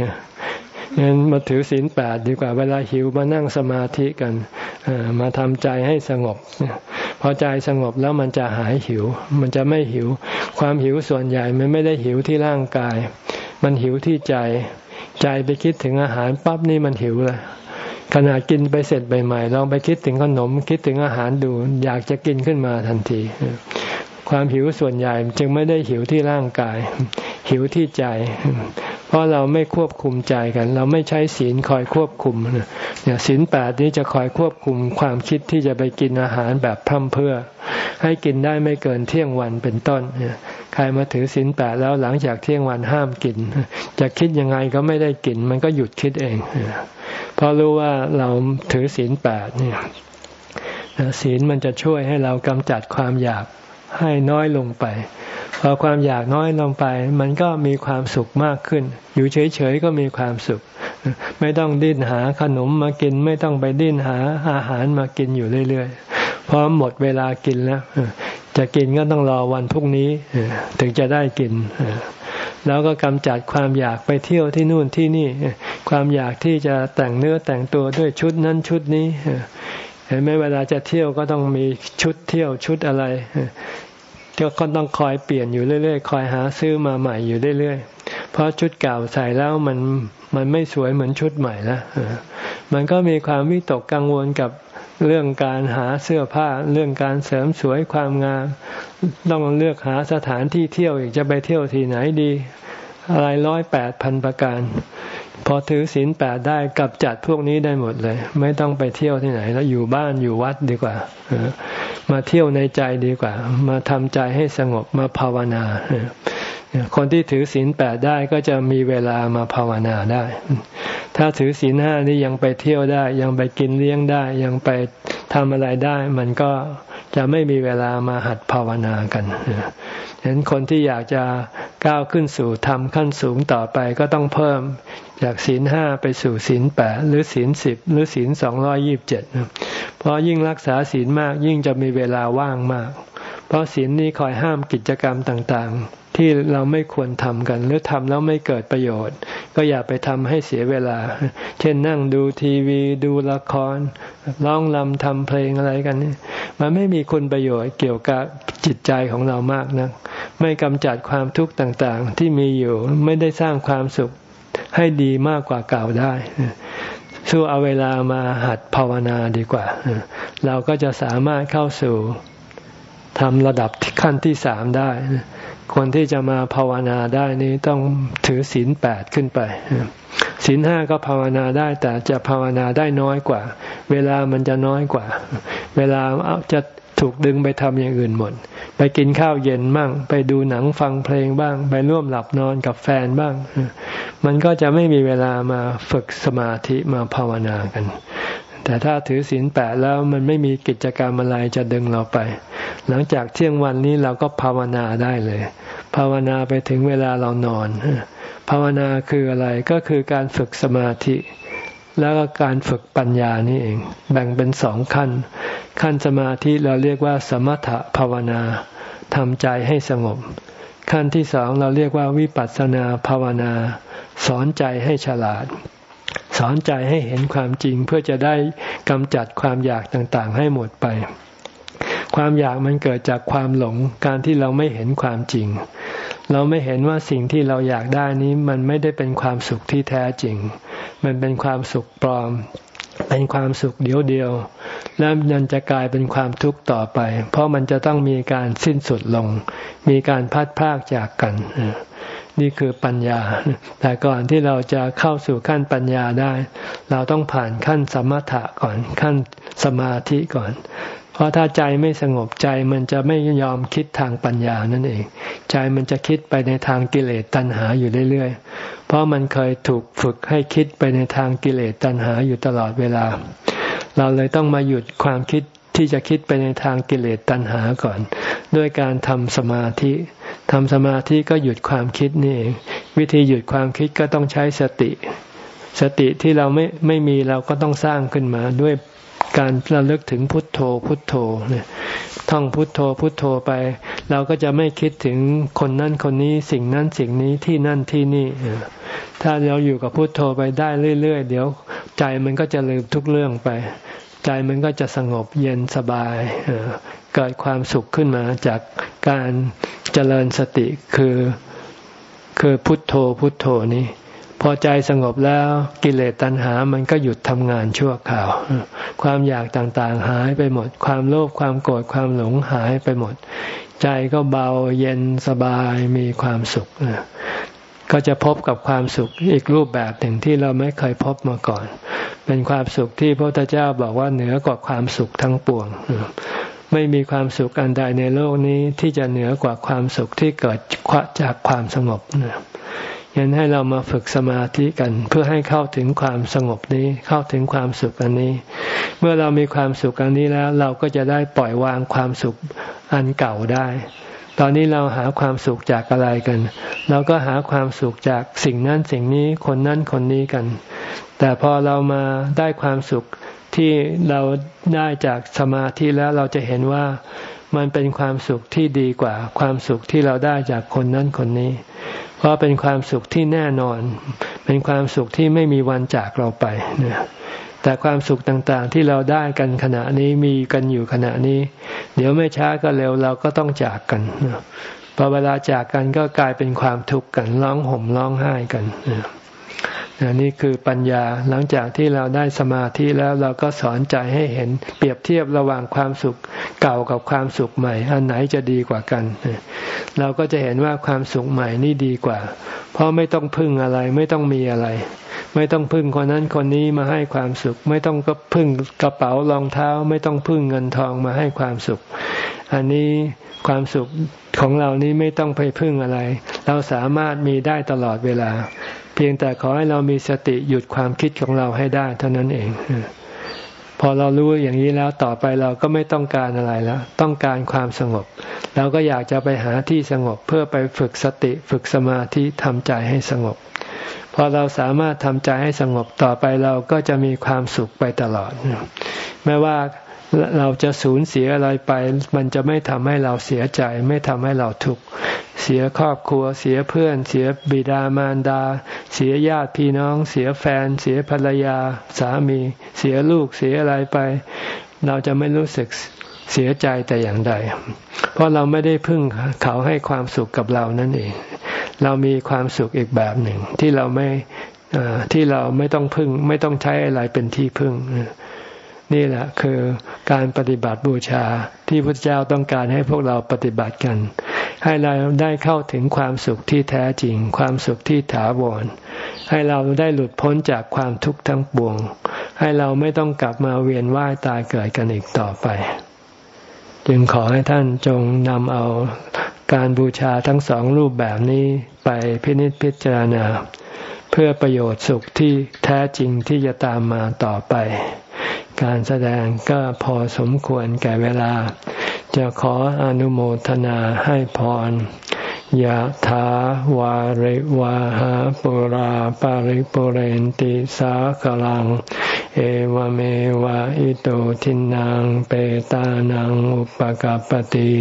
งั้นมาถือศีลแปดดีกว่าเวลาหิวมานั่งสมาธิกันมาทำใจให้สงบพอใจสงบแล้วมันจะหายหิว มันจะไม่หิว ความหิวส่วนใหญ่มันไม่ได้หิวที่ร่างกาย มันหิวที่ใจ ใจไปคิดถึงอาหารปั๊บนี่มันหิวเลยขณะกินไปเสร็จใหม่ๆลองไปคิดถึงขนม คิดถึงอาหารดู อยากจะกินขึ้นมาทันที ความหิวส่วนใหญ่จึงไม่ได้หิวที่ร่างกาย หิวที่ใจ เพราะเราไม่ควบคุมใจกัน เราไม่ใช้ศีลคอยควบคุมเนี่ยศีลแปดนี้จะคอยควบคุมความคิดที่จะไปกินอาหารแบบพร่ำเพื่อ ให้กินได้ไม่เกินเที่ยงวันเป็นต้นใครมาถือศีลแปดแล้วหลังจากเที่ยงวันห้ามกิน จะคิดยังไงก็ไม่ได้กิน มันก็หยุดคิดเองเพราะรู้ว่าเราถือศีลแปดเนี่ยศีลมันจะช่วยให้เรากำจัดความอยากให้น้อยลงไป พอความอยากน้อยลงไป มันก็มีความสุขมากขึ้น อยู่เฉยๆก็มีความสุข ไม่ต้องดิ้นหาขนมมากิน ไม่ต้องไปดิ้นหาอาหารมากินอยู่เรื่อยๆพอหมดเวลากินแล้วจะกินก็ต้องรอวันพรุ่งนี้ถึงจะได้กินแล้วก็กำจัดความอยากไปเที่ยวที่นู่นที่นี่ ความอยากที่จะแต่งเนื้อแต่งตัวด้วยชุดนั้นชุดนี้เห็นไหมเวลาจะเที่ยวก็ต้องมีชุดเที่ยวชุดอะไร ก็ต้องคอยเปลี่ยนอยู่เรื่อยๆ คอยหาซื้อมาใหม่อยู่เรื่อยๆ เพราะชุดเก่าใส่แล้วมันมันไม่สวยเหมือนชุดใหม่ล้วมันก็มีความวิตกกังวลกับเรื่องการหาเสื้อผ้าเรื่องการเสริมสวยความงามต้องเลือกหาสถานที่เที่ยวอีกจะไปเที่ยวที่ไหนดี อะไรร้อยแปดพันประการพพอถือศีลแปดได้กับจัดพวกนี้ได้หมดเลย ไม่ต้องไปเที่ยวที่ไหน แล้วอยู่บ้านอยู่วัดดีกว่า มาเที่ยวในใจดีกว่า มาทำใจให้สงบมาภาวนาคนที่ถือศีลแปดได้ก็จะมีเวลามาภาวนาได้ ถ้าถือศีลห้านี่ยังไปเที่ยวได้ ยังไปกินเลี้ยงได้ ยังไปทำอะไรได้ มันก็จะไม่มีเวลามาหัดภาวนากันฉะนั้นคนที่อยากจะก้าวขึ้นสู่ธรรมขั้นสูงต่อไปก็ต้องเพิ่ม จากศีลห้าไปสู่ศีลแปดหรือศีลสิบหรือศีลสองร้อยิบเจ็ดเพราะยิ่งรักษาศีลมากยิ่งจะมีเวลาว่างมาก เพราะศีลนี้คอยห้ามกิจกรรมต่างๆ ที่เราไม่ควรทำกัน หรือทำแล้วไม่เกิดประโยชน์ ก็อย่าไปทำให้เสียเวลา เช่นนั่งดูทีวีดูละครร้องลำทำเพลงอะไรกันนี่มันไม่มีคุณประโยชน์เกี่ยวกับจิตใจของเรามากนะไม่กำจัดความทุกข์ต่างๆ ที่มีอยู่ไม่ได้สร้างความสุข ให้ดีมากกว่าเก่าได้ สู้เอาเวลามาหัดภาวนาดีกว่า เราก็จะสามารถเข้าสู่ทำระดับขั้นที่สามได้ คนที่จะมาภาวนาได้นี้ต้องถือศีลแปดขึ้นไปศีลห้าก็ภาวนาได้ แต่จะภาวนาได้น้อยกว่า เวลามันจะน้อยกว่า เวลาจะ ถูกดึงไปทำอย่างอื่นหมด ไปกินข้าวเย็นบ้าง ไปดูหนังฟังเพลงบ้าง ไปร่วมหลับนอนกับแฟนบ้าง มันก็จะไม่มีเวลามาฝึกสมาธิมาภาวนากัน แต่ถ้าถือศีลแปดแล้วมันไม่มีกิจกรรมอะไรจะดึงเราไป หลังจากเที่ยงวันนี้เราก็ภาวนาได้เลย ภาวนาไปถึงเวลาเรานอน ภาวนาคืออะไรก็คือการฝึกสมาธิ แล้วก็การฝึกปัญญานี่เอง แบ่งเป็นสองขั้น ขั้นสมาธิเราเรียกว่า สมถภาวนาทำใจให้สงบ ขั้นที่สองเราเรียกว่าวิปัสสนาภาวนา สอนใจให้ฉลาด สอนใจให้เห็นความจริงเพื่อจะได้กำจัดความอยากต่างๆ ให้หมดไป ความอยากมันเกิดจากความหลงการที่เราไม่เห็นความจริง เราไม่เห็นว่าสิ่งที่เราอยากได้นี้มันไม่ได้เป็นความสุขที่แท้จริง มันเป็นความสุขปลอม เป็นความสุขเดียวเดียว แล้วมันจะกลายเป็นความทุกข์ต่อไป เพราะมันจะต้องมีการสิ้นสุดลง มีการพัดพากจากกัน นี่คือปัญญา แต่ก่อนที่เราจะเข้าสู่ขั้นปัญญาได้ เราต้องผ่านขั้นสมถะก่อนขั้นสมาธิก่อนเพราะถ้าใจไม่สงบใจมันจะไม่ยอมคิดทางปัญญานั่นเอง ใจมันจะคิดไปในทางกิเลสตัณหาอยู่เรื่อย เพราะมันเคยถูกฝึกให้คิดไปในทางกิเลสตัณหาอยู่ตลอดเวลา เราเลยต้องมาหยุดความคิดที่จะคิดไปในทางกิเลสตัณหาก่อน ด้วยการทำสมาธิทำสมาธิก็หยุดความคิดนี่เองวิธีหยุดความคิดก็ต้องใช้สติ สติที่เราไม่ไม่มีเราก็ต้องสร้างขึ้นมาด้วย การระลึกถึงพุทโธพุทโธเนี่ยท่องพุทโธพุทโธไป เราก็จะไม่คิดถึงคนนั้นคนนี้สิ่งนั้นสิ่งนี้ที่นั่นที่นี่ ถ้าเราอยู่กับพุทโธไปได้เรื่อยๆ เดี๋ยว ใจมันก็จะลืมทุกเรื่องไป ใจมันก็จะสงบเย็นสบายเกิดความสุขขึ้นมาจากการเจริญสติคือคือพุทโธพุทโธนี้ พอใจสงบแล้วกิเลสตัณหามันก็หยุดทำงานชั่วคราว ความอยากต่างๆหายไปหมด ความโลภความโกรธความหลงหายไปหมด ใจก็เบาเย็นสบายมีความสุข ก็จะพบกับความสุขอีกรูปแบบหนึ่งที่เราไม่เคยพบมาก่อน เป็นความสุขที่พระพุทธเจ้าบอกว่าเหนือกว่าความสุขทั้งปวงไม่มีความสุขอันใดในโลกนี้ที่จะเหนือกว่าความสุขที่เกิดจากความสงบนะ ยันให้เรามาฝึกสมาธิกันเพื่อให้เข้าถึงความสงบนี้เข้าถึงความสุขอันนี้ เมื่อเรามีความสุขอันนี้แล้ว เราก็จะได้ปล่อยวางความสุขอันเก่าได้ ตอนนี้เราหาความสุขจากอะไรกัน เราก็หาความสุขจากสิ่งนั้นสิ่งนี้คนนั้นคนนี้กัน แต่พอเรามาได้ความสุขที่เราได้จากสมาธิแล้วเราจะเห็นว่ามันเป็นความสุขที่ดีกว่า ความสุขที่เราได้จากคนนั้นคนนี้ เพราะเป็นความสุขที่แน่นอน เป็นความสุขที่ไม่มีวันจากเราไปนะแต่ความสุขต่างๆที่เราได้กันขณะนี้มีกันอยู่ขณะนี้ เดี๋ยวไม่ช้าก็เร็วเราก็ต้องจากกันพอเวลาจากกันก็กลายเป็นความทุกข์กันร้องห่มร้องไห้กัน นี่คือปัญญาหลังจากที่เราได้สมาธิแล้วเราก็สอนใจให้เห็น เปรียบเทียบระหว่างความสุขเก่ากับความสุขใหม่ อันไหนจะดีกว่ากัน เราก็จะเห็นว่าความสุขใหม่นี่ดีกว่า เพราะไม่ต้องพึ่งอะไรไม่ต้องมีอะไร ไม่ต้องพึ่งคนนั้นคนนี้มาให้ความสุข ไม่ต้องก็พึ่งกระเป๋ารองเท้า ไม่ต้องพึ่งเงินทองมาให้ความสุข อันนี้ความสุขของเรานี้ไม่ต้องไปพึ่งอะไร เราสามารถมีได้ตลอดเวลา พียงแต่ขอให้เรามีสติหยุดความคิดของเราให้ได้ เท่านั้นเอง พอเรารู้อย่างนี้แล้วต่อไปเราก็ไม่ต้องการอะไรแล้ว ต้องการความสงบ เราก็อยากจะไปหาที่สงบเพื่อไปฝึกสติฝึกสมาธิทำใจให้สงบ พอเราสามารถทำใจให้สงบต่อไปเราก็จะมีความสุขไปตลอด ไม่ว่าเราจะสูญเสียอะไรไป มันจะไม่ทำให้เราเสียใจ ไม่ทำให้เราทุกข์ เสียครอบครัว เสียเพื่อน เสียบิดามารดา เสียญาติพี่น้อง เสียแฟน เสียภรรยา สามี เสียลูกเสียอะไรไป เราจะไม่รู้สึกเสียใจแต่อย่างใด เพราะเราไม่ได้พึ่งเขาให้ความสุขกับเรานั่นเอง เรามีความสุขอีกแบบหนึ่งที่เราไม่ที่เราไม่ต้องพึ่ง ไม่ต้องใช้อะไรเป็นที่พึ่ง นี่แหละคือการปฏิบัติบูชาที่พระเจ้าต้องการให้พวกเราปฏิบัติกัน ให้เราได้เข้าถึงความสุขที่แท้จริง ความสุขที่ถาวร ให้เราได้หลุดพ้นจากความทุกข์ทั้งปวง ให้เราไม่ต้องกลับมาเวียนว่ายตายเกิดกันอีกต่อไป จึงขอให้ท่านจงนำเอาการบูชาทั้งสองรูปแบบนี้ไปพินิจพิจารณา เพื่อประโยชน์สุขที่แท้จริงที่จะตามมาต่อไป การแสดงก็พอสมควรแก่เวลา จะขออนุโมทนาให้พร ยะถาวาริวาหาปุราปาริปุเรนติสากลัง เอวเมวะอิโตทินังเปตานังอุปกัปติ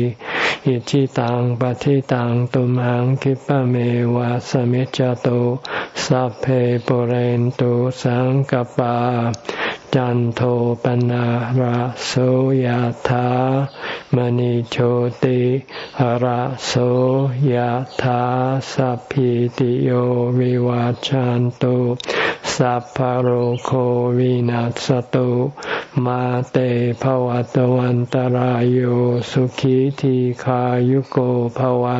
อิชิตังปฏิตังตุมังคิปะเมวะสมิจจโตสัพเพปุเรนตุสังกปา จันโทปนะระโสยธามณิโชติระโสยธาสัพพิติโยวิวาจันตุ สัพพโรโควินัสตุมาเตภวตวันตารโยสุขีทีขายุโกภวะ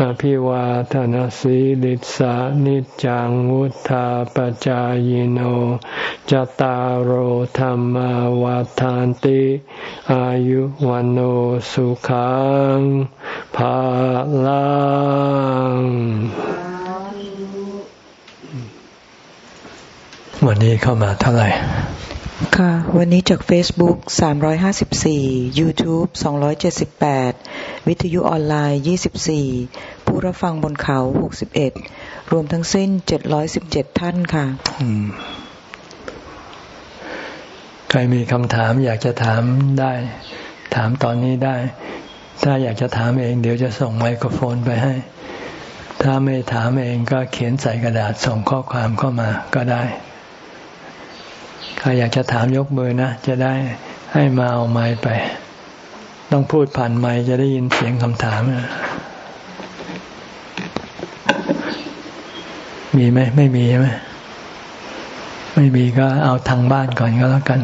อภิวาทนสีลิสานิจังวุธาปจายโนจตารโหธรรมวาทานติ อายุวันโอสุขังภาลัง วันนี้เข้ามาเท่าไหร่ ค่ะ วันนี้จาก Facebook 354 YouTube 278 วิทยุออนไลน์ 24 ผู้รับฟังบนเขา 61 รวมทั้งสิ้น 717 ท่านค่ะใครมีคำถามอยากจะถามได้ ถามตอนนี้ได้ ถ้าอยากจะถามเอง เดี๋ยวจะส่งไมโครโฟนไปให้ ถ้าไม่ถามเองก็เขียนใส่กระดาษส่งข้อความเข้ามาก็ได้ ใครอยากจะถามยกมือนะ จะได้ให้มาเอาไม้ไป ต้องพูดผ่านไม้จะได้ยินเสียงคำถาม มีไหม ไม่มีใช่ไหมไม่มีก็เอาทางบ้านก่อนก็แล้วกัน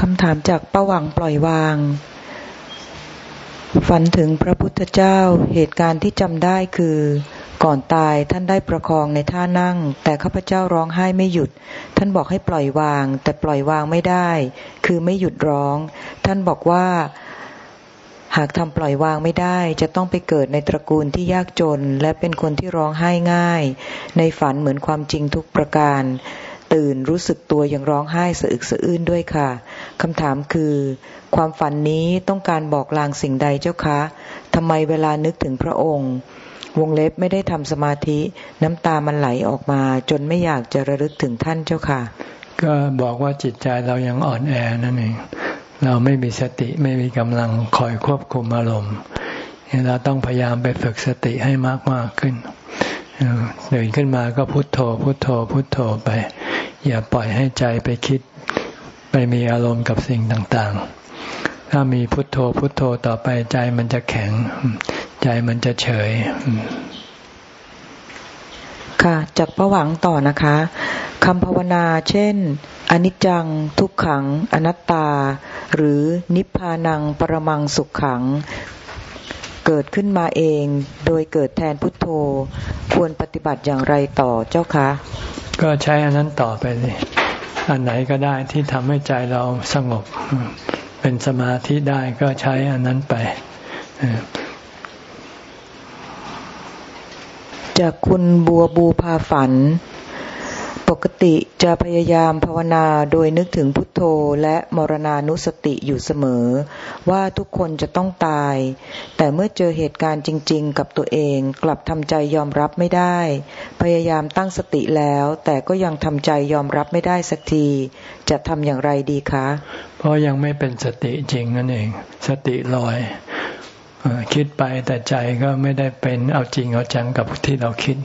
คำถามจากป้าหวังปล่อยวาง ฝันถึงพระพุทธเจ้าเหตุการณ์ที่จำได้คือ ก่อนตายท่านได้ประคองในท่านั่ง แต่ข้าพเจ้าร้องไห้ไม่หยุด ท่านบอกให้ปล่อยวาง แต่ปล่อยวางไม่ได้ คือไม่หยุดร้อง ท่านบอกว่าหากทำปล่อยวางไม่ได้ จะต้องไปเกิดในตระกูลที่ยากจน และเป็นคนที่ร้องไห้ง่าย ในฝันเหมือนความจริงทุกประการ ตื่นรู้สึกตัวยังร้องไห้สะอึกสะอื้นด้วยค่ะคำถามคือ ความฝันนี้ต้องการบอกลางสิ่งใดเจ้าคะทำไมเวลานึกถึงพระองค์ วงเล็บไม่ได้ทำสมาธิ น้ำตามันไหลออกมา จนไม่อยากจะระลึกถึงท่านเจ้าค่ะ ก็บอกว่าจิตใจเรายังอ่อนแอนั่นเองเราไม่มีสติไม่มีกำลังคอยควบคุมอารมณ์เราต้องพยายามไปฝึกสติให้มากมากขึ้นเดินขึ้นมาก็พุโทโธ พุโทโธ พุโทโธไป อย่าปล่อยให้ใจไปคิด ไปมีอารมณ์กับสิ่งต่างๆ ถ้ามีพุโทโธพุโทโธต่อไปใจมันจะแข็ง ใจมันจะเฉย ค่ะจากประหวังต่อนะคะคำภาวนาเช่น อนิจจัง ทุกขัง อนัตตา หรือนิพพานังปรมังสุขขัง เกิดขึ้นมาเอง โดยเกิดแทนพุทโธ ควรปฏิบัติอย่างไรต่อเจ้าคะ ก็ใช้อันนั้นต่อไปเลยอันไหนก็ได้ที่ทำให้ใจเราสงบ เป็นสมาธิได้ก็ใช้อันนั้นไปจากคุณบัวบูพาฝัน ปกติจะพยายามภาวนาโดยนึกถึงพุทโธและมรณานุสติอยู่เสมอ ว่าทุกคนจะต้องตาย แต่เมื่อเจอเหตุการณ์จริง ๆ กับตัวเองกลับทำใจยอมรับไม่ได้ พยายามตั้งสติแล้ว แต่ก็ยังทำใจยอมรับไม่ได้สักที จะทำอย่างไรดีคะ เพราะยังไม่เป็นสติจริงนั่นเอง สติลอย คิดไปแต่ใจก็ไม่ได้เป็นเอาจริงเอาจังกับที่เราคิด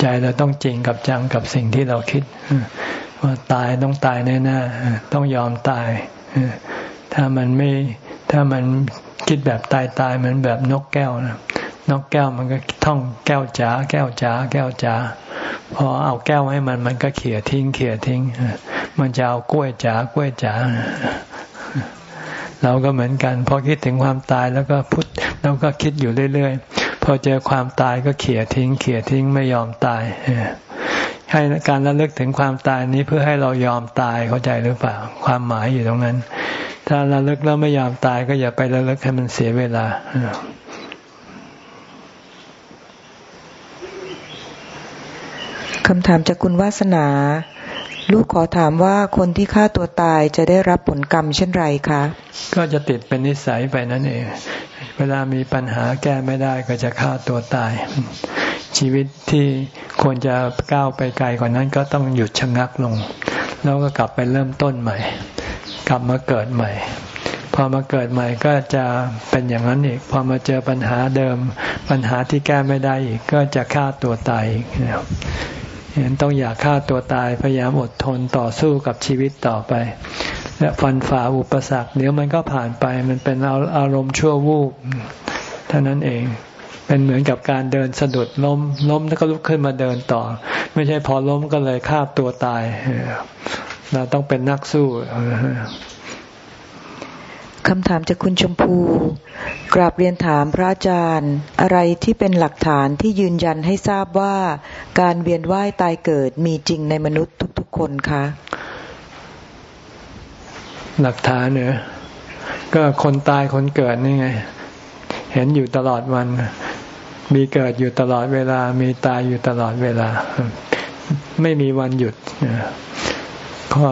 ใจเราต้องจริงกับจังกับสิ่งที่เราคิดว่าตายต้องตายแน่ๆต้องยอมตายถ้ามันไม่ถ้ามันคิดแบบตายตายเหมือนแบบนกแก้วนะนกแก้วมันก็ท่องแก้วจ๋าแก้วจ๋าแก้วจ๋าพอเอาแก้วให้มันมันก็เขี่ยทิ้งเขี่ยทิ้งมันจะเอากล้วยจ๋ากล้วยจ๋า เราก็เหมือนกัน พอคิดถึงความตายแล้วก็พุทเราก็คิดอยู่เรื่อยๆ พอเจอความตายก็เขี่ยทิ้ง เขี่ยทิ้งไม่ยอมตายให้การระลึกถึงความตายนี้เพื่อให้เรายอมตายเข้าใจหรือเปล่า ความหมายอยู่ตรงนั้น ถ้าระลึกแล้วไม่ยอมตายก็อย่าไประลึกให้มันเสียเวลาคำถามจากคุณวาสนา ลูกขอถามว่าคนที่ฆ่าตัวตายจะได้รับผลกรรมเช่นไรคะ ก็จะติดเป็นนิสัยไปนั่นเอง เวลามีปัญหาแก้ไม่ได้ก็จะฆ่าตัวตาย ชีวิตที่ควรจะก้าวไปไกลกว่านั้นก็ต้องหยุดชะงักลง แล้วก็กลับไปเริ่มต้นใหม่ กลับมาเกิดใหม่พอมาเกิดใหม่ก็จะเป็นอย่างนั้นอีก พอมาเจอปัญหาเดิม ปัญหาที่แก้ไม่ได้อีก ก็จะฆ่าตัวตายอีก เห็นต้องอยากฆ่าตัวตายพยายามอดทนต่อสู้กับชีวิตต่อไป และฟันฝ่าอุปสรรคเดี๋ยวมันก็ผ่านไป มันเป็นอารมณ์ชั่ววูบเท่านั้นเองเป็นเหมือนกับการเดินสะดุดล้มล้มแล้วก็ลุกขึ้นมาเดินต่อ ไม่ใช่พอล้มก็เลยฆ่าตัวตายเราต้องเป็นนักสู้ คำถามจากคุณชมพู กราบเรียนถามพระอาจารย์ อะไรที่เป็นหลักฐานที่ยืนยันให้ทราบว่า การเวียนว่ายตายเกิดมีจริงในมนุษย์ทุกๆคนคะ หลักฐานเนอะก็คนตายคนเกิดนี่ไง เห็นอยู่ตลอดวัน มีเกิดอยู่ตลอดเวลา มีตายอยู่ตลอดเวลา ไม่มีวันหยุดพอ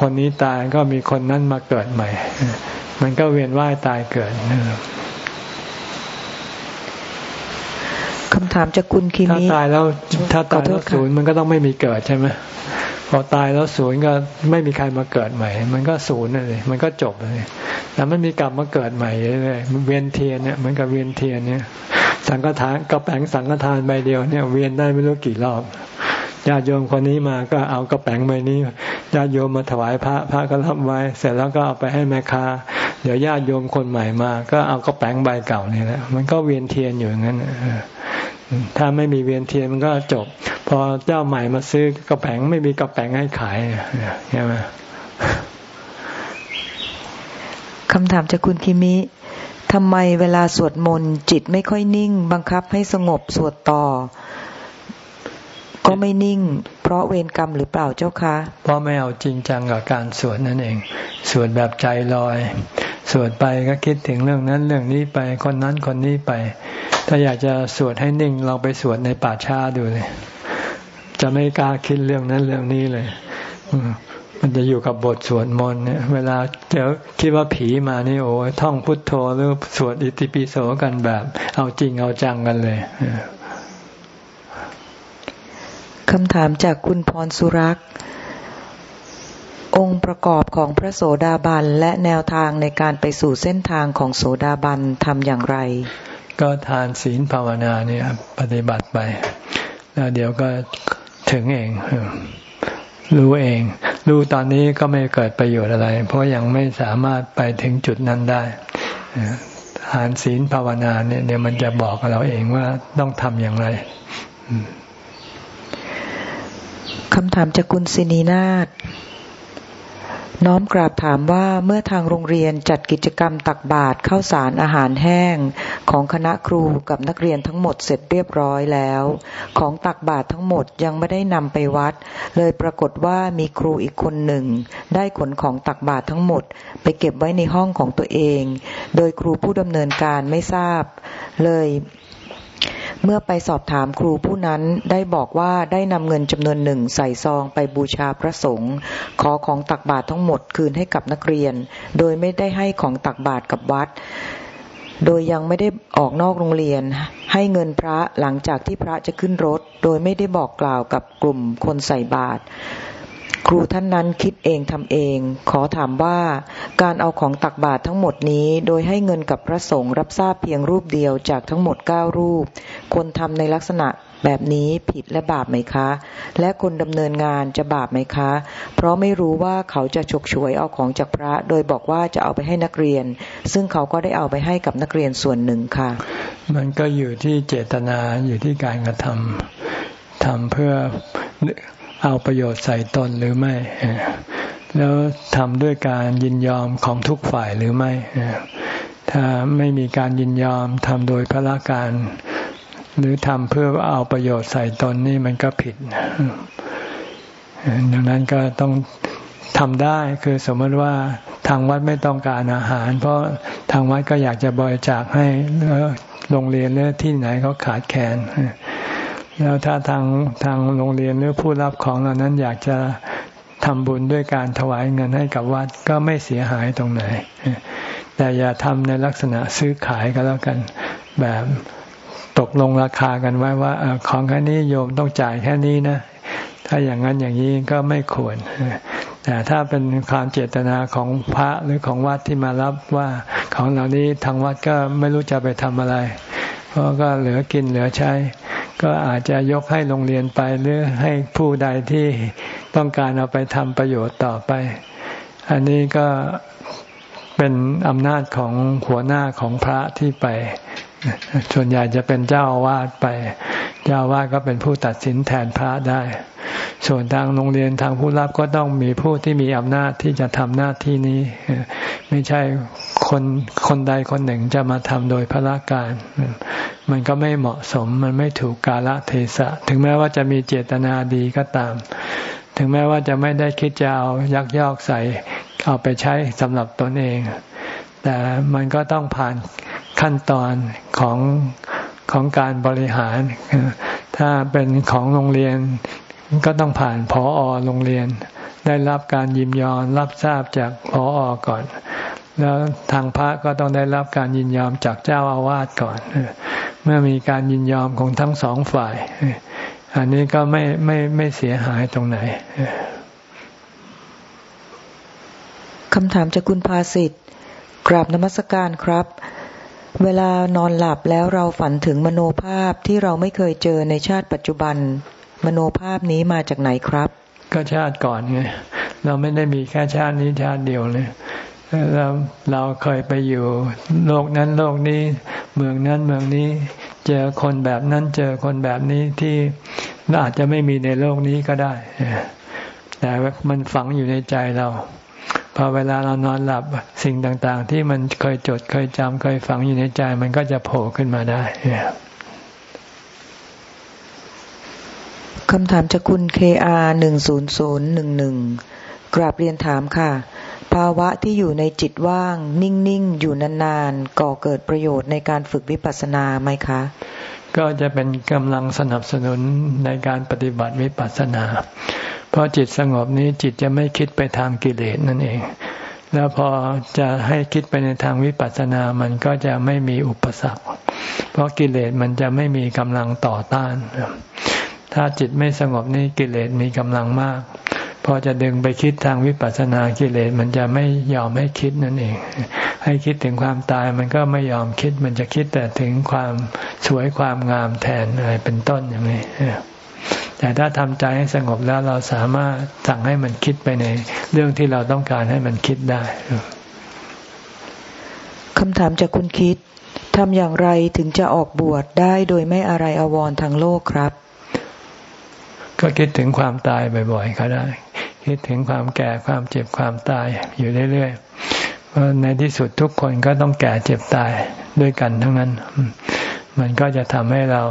คนนี้ตายก็มีคนนั้นมาเกิดใหม่ มันก็เวียนว่ายตายเกิดคำถามจากคุณคิมิถ้าตายแล้วถ้าตายแล้วศูนย์มันก็ต้องไม่มีเกิดใช่ไหมพอตายแล้วศูนย์ก็ไม่มีใครมาเกิดใหม่ มันก็ศูนย์เลยมันก็จบเลยแต่ไม่มีกลับมาเกิดใหม่เลยเวียนเทียนเนี่ยเหมือนกับเวียนเทียนเนี่ย สังฆทานกระแปงสังฆทานใบเดียวเนี่ย เวียนได้ไม่รู้กี่รอบญาติโยมคนนี้มาก็เอากระแปงใบนี้ญาติโยมมาถวายพระพระก็รับไว้ เสร็จแล้วก็เอาไปให้แม่ค้าเดี๋ยวญาติโยมคนใหม่มา ก็เอากระแปงใบเก่านี่แหละมันก็เวียนเทียนอยู่อย่างนั้นถ้าไม่มีเวียนเทียนมันก็จบ พอเจ้าใหม่มาซื้อกระแปงไม่มีกระแปงให้ขายใช่ไหมคำถามจากคุณคิมิทำไมเวลาสวดมนต์จิตไม่ค่อยนิ่ง บังคับให้สงบสวดต่อ ก็ไม่นิ่ง เพราะเวรกรรมหรือเปล่าเจ้าคะ เพราะไม่เอาจริงจังกับการสวดนั่นเอง สวดแบบใจลอย สวดไปก็คิดถึงเรื่องนั้นเรื่องนี้ไปคนนั้นคนนี้ไป ถ้าอยากจะสวดให้นิ่งเราไปสวดในป่าช้าดูเลย จะไม่กล้าคิดเรื่องนั้นเรื่องนี้เลยมันจะอยู่กับบทสวดมนต์เนี่ย เวลาเจอคิดว่าผีมานี่โอ้ท่องพุทโธหรือสวดอิติปิโสกันแบบ เอาจริงเอาจังกันเลยคำถามจากคุณพรสุรักษ์ องค์ประกอบของพระโสดาบันและแนวทางในการไปสู่เส้นทางของโสดาบันทำอย่างไร ก็ทานศีลภาวนาเนี่ยปฏิบัติไป แล้วเดี๋ยวก็ถึงเอง รู้เอง รู้ตอนนี้ก็ไม่เกิดประโยชน์อะไร เพราะยังไม่สามารถไปถึงจุดนั้นได้ทานศีลภาวนาเนี่ยเดี๋ยวมันจะบอกเราเองว่าต้องทำอย่างไรคำถามจากคุณสินีนาฏ น้อมกราบถามว่าเมื่อทางโรงเรียนจัดกิจกรรมตักบาตรข้าวสารอาหารแห้ง ของคณะครูกับนักเรียนทั้งหมดเสร็จเรียบร้อยแล้ว ของตักบาตรทั้งหมดยังไม่ได้นำไปวัด เลยปรากฏว่ามีครูอีกคนหนึ่ง ได้ขนของตักบาตรทั้งหมด ไปเก็บไว้ในห้องของตัวเอง โดยครูผู้ดำเนินการไม่ทราบ เลย เมื่อไปสอบถามครูผู้นั้นได้บอกว่าได้นำเงินจำนวนหนึ่งใส่ซองไปบูชาพระสงฆ์ขอของตักบาตรทั้งหมดคืนให้กับนักเรียน โดยไม่ได้ให้ของตักบาตรกับวัด โดยยังไม่ได้ออกนอกโรงเรียน ให้เงินพระหลังจากที่พระจะขึ้นรถ โดยไม่ได้บอกกล่าวกับกลุ่มคนใส่บาตร ครูท่านนั้นคิดเองทำเอง ขอถามว่าการเอาของตักบาตรทั้งหมดนี้ โดยให้เงินกับพระสงฆ์รับทราบเพียงรูปเดียวจากทั้งหมดเก้ารูป คนทำในลักษณะแบบนี้ผิดและบาปไหมคะ และคนดำเนินงานจะบาปไหมคะ เพราะไม่รู้ว่าเขาจะฉกฉวยเอาของจากพระ โดยบอกว่าจะเอาไปให้นักเรียน ซึ่งเขาก็ได้เอาไปให้กับนักเรียนส่วนหนึ่งค่ะ มันก็อยู่ที่เจตนาอยู่ที่การกระทำทำเพื่อ เอาประโยชน์ใส่ตนหรือไม่ แล้วทำด้วยการยินยอมของทุกฝ่ายหรือไม่ ถ้าไม่มีการยินยอมทำโดยพละการ หรือทำเพื่อเอาประโยชน์ใส่ตนนี่มันก็ผิด ดังนั้นก็ต้องทำได้คือสมมติว่าทางวัดไม่ต้องการอาหาร เพราะทางวัดก็อยากจะบริจาคให้โรงเรียนหรือที่ไหนเขาขาดแคลน แล้วถ้าทางทางโรงเรียนหรือผู้รับของเหล่านั้นอยากจะทำบุญด้วยการถวายเงินให้กับวัดก็ไม่เสียหายตรงไหน แต่อย่าทำในลักษณะซื้อขายก็แล้วกัน แบบตกลงราคากันไว้ว่าของแค่นี้โยมต้องจ่ายแค่นี้นะ ถ้าอย่างนั้นอย่างนี้ก็ไม่ควร แต่ถ้าเป็นความเจตนาของพระหรือของวัดที่มารับว่าของเหล่านี้ทางวัดก็ไม่รู้จะไปทำอะไร เพราะก็เหลือกินเหลือใช้ ก็อาจจะยกให้โรงเรียนไปหรือให้ผู้ใดที่ต้องการเอาไปทำประโยชน์ต่อไป อันนี้ก็เป็นอำนาจของหัวหน้าของพระที่ไป ส่วนใหญ่จะเป็นเจ้าอาวาสไป เจ้าวาสก็เป็นผู้ตัดสินแทนพระได้ ส่วนทางโรงเรียนทางผู้รับก็ต้องมีผู้ที่มีอำนาจที่จะทำหน้าที่นี้ ไม่ใช่คนคนใดคนหนึ่งจะมาทำโดยพระการ มันก็ไม่เหมาะสมมันไม่ถูกกาลเทศะ ถึงแม้ว่าจะมีเจตนาดีก็ตาม ถึงแม้ว่าจะไม่ได้คิดจะเอายักยอกใส่เอาไปใช้สำหรับตนเอง แต่มันก็ต้องผ่านขั้นตอนของ ของการบริหาร ถ้าเป็นของโรงเรียนก็ต้องผ่านพออโรงเรียน ได้รับการยิมยอมรับทราบจากพออก่อน แล้วทางพระก็ต้องได้รับการยินยอมจากเจ้าอาวาสก่อน เมื่อมีการยินยอมของทั้งสองฝ่าย อันนี้ก็ไม่ไม่ไม่เสียหายตรงไหนคำถามจากคุณภาสิทธ์กราบนมัสการครับ เวลานอนหลับแล้วเราฝันถึงมโนภาพที่เราไม่เคยเจอในชาติปัจจุบัน มโนภาพนี้มาจากไหนครับ ก็ชาติก่อนไงเราไม่ได้มีแค่ชาตินี้ชาติเดียวเลยเราเราเคยไปอยู่ โลกนั้นโลกนี้ เมืองนั้นเมืองนี้ เจอคนแบบนั้นเจอคนแบบนี้ที่อาจจะไม่มีในโลกนี้ก็ได้แต่มันฝังอยู่ในใจเรา พอเวลาเรานอนหลับสิ่งต่างๆ ที่มันเคยจดเคยจำเคยฝังอยู่ในใจ มันก็จะโผล่ขึ้นมาได้คำถามจากคุณ KR หนึ่งศูนย์ศูนย์หนึ่งหนึ่งกราบเรียนถามค่ะ ภาวะที่อยู่ในจิตว่าง นิ่ง ๆ อยู่นาน ๆ ก่อเกิดประโยชน์ในการฝึกวิปัสสนาไหมคะ ก็จะเป็นกำลังสนับสนุนในการปฏิบัติวิปัสสนา เพราะจิตสงบนี้จิตจะไม่คิดไปทางกิเลสนั่นเอง แล้วพอจะให้คิดไปในทางวิปัสสนา มันก็จะไม่มีอุปสรรค เพราะกิเลสมันจะไม่มีกำลังต่อต้าน ถ้าจิตไม่สงบนี้กิเลสมีกำลังมาก พอจะดึงไปคิดทางวิปัสสนากิเลสมันจะไม่ยอมให้คิดนั่นเอง ให้คิดถึงความตายมันก็ไม่ยอมคิด มันจะคิดแต่ถึงความสวยความงามแทนอะไรเป็นต้นอย่างนี้ แต่ถ้าทำใจให้สงบแล้วเราสามารถสั่งให้มันคิดไปในเรื่องที่เราต้องการให้มันคิดได้คำถามจากคุณคิดทำอย่างไรถึงจะออกบวชได้โดยไม่อะไรอววรทางโลกครับ ก็คิดถึงความตายบ่อยๆ ก็ได้ คิดถึงความแก่ความเจ็บความตายอยู่เรื่อยๆเพราะในที่สุดทุกคนก็ต้องแก่เจ็บตายด้วยกันทั้งนั้น มันก็จะทำให้เรา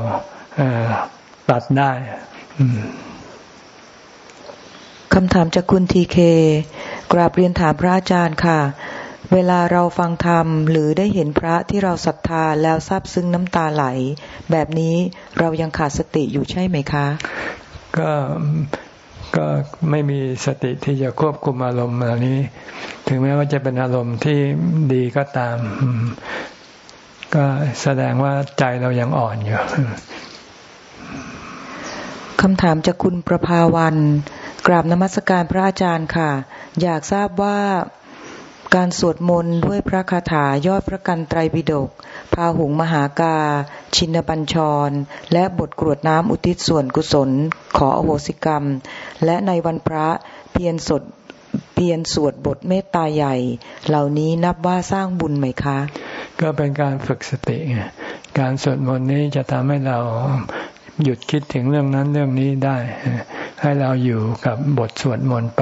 ตัดได้คำถามจากคุณทีเค กราบเรียนถามพระอาจารย์ค่ะ เวลาเราฟังธรรมหรือได้เห็นพระที่เราศรัทธาแล้วซาบซึ้งน้ำตาไหล แบบนี้เรายังขาดสติอยู่ใช่ไหมคะ ก็ก็ไม่มีสติที่จะควบคุมอารมณ์เหล่านี้ ถึงแม้ว่าจะเป็นอารมณ์ที่ดีก็ตาม ก็แสดงว่าใจเรายังอ่อนอยู่ คำถามจากคุณประภาวัน กราบนมัสการพระอาจารย์ค่ะ อยากทราบว่าการสวดมนต์ด้วยพระคาถายอดพระกันไตรปิฎกพาหุงมหากา ชินบัญชร และบทกรวดน้ำอุทิศส่วนกุศล ขออโหสิกรรม และในวันพระเพียรสดเพียรสวดบทเมตตาใหญ่ เหล่านี้นับว่าสร้างบุญไหมคะ ก็เป็นการฝึกสติ การสวดมนต์นี้จะทำให้เรา หยุดคิดถึงเรื่องนั้นเรื่องนี้ได้ ให้เราอยู่กับบทสวดมนต์ไป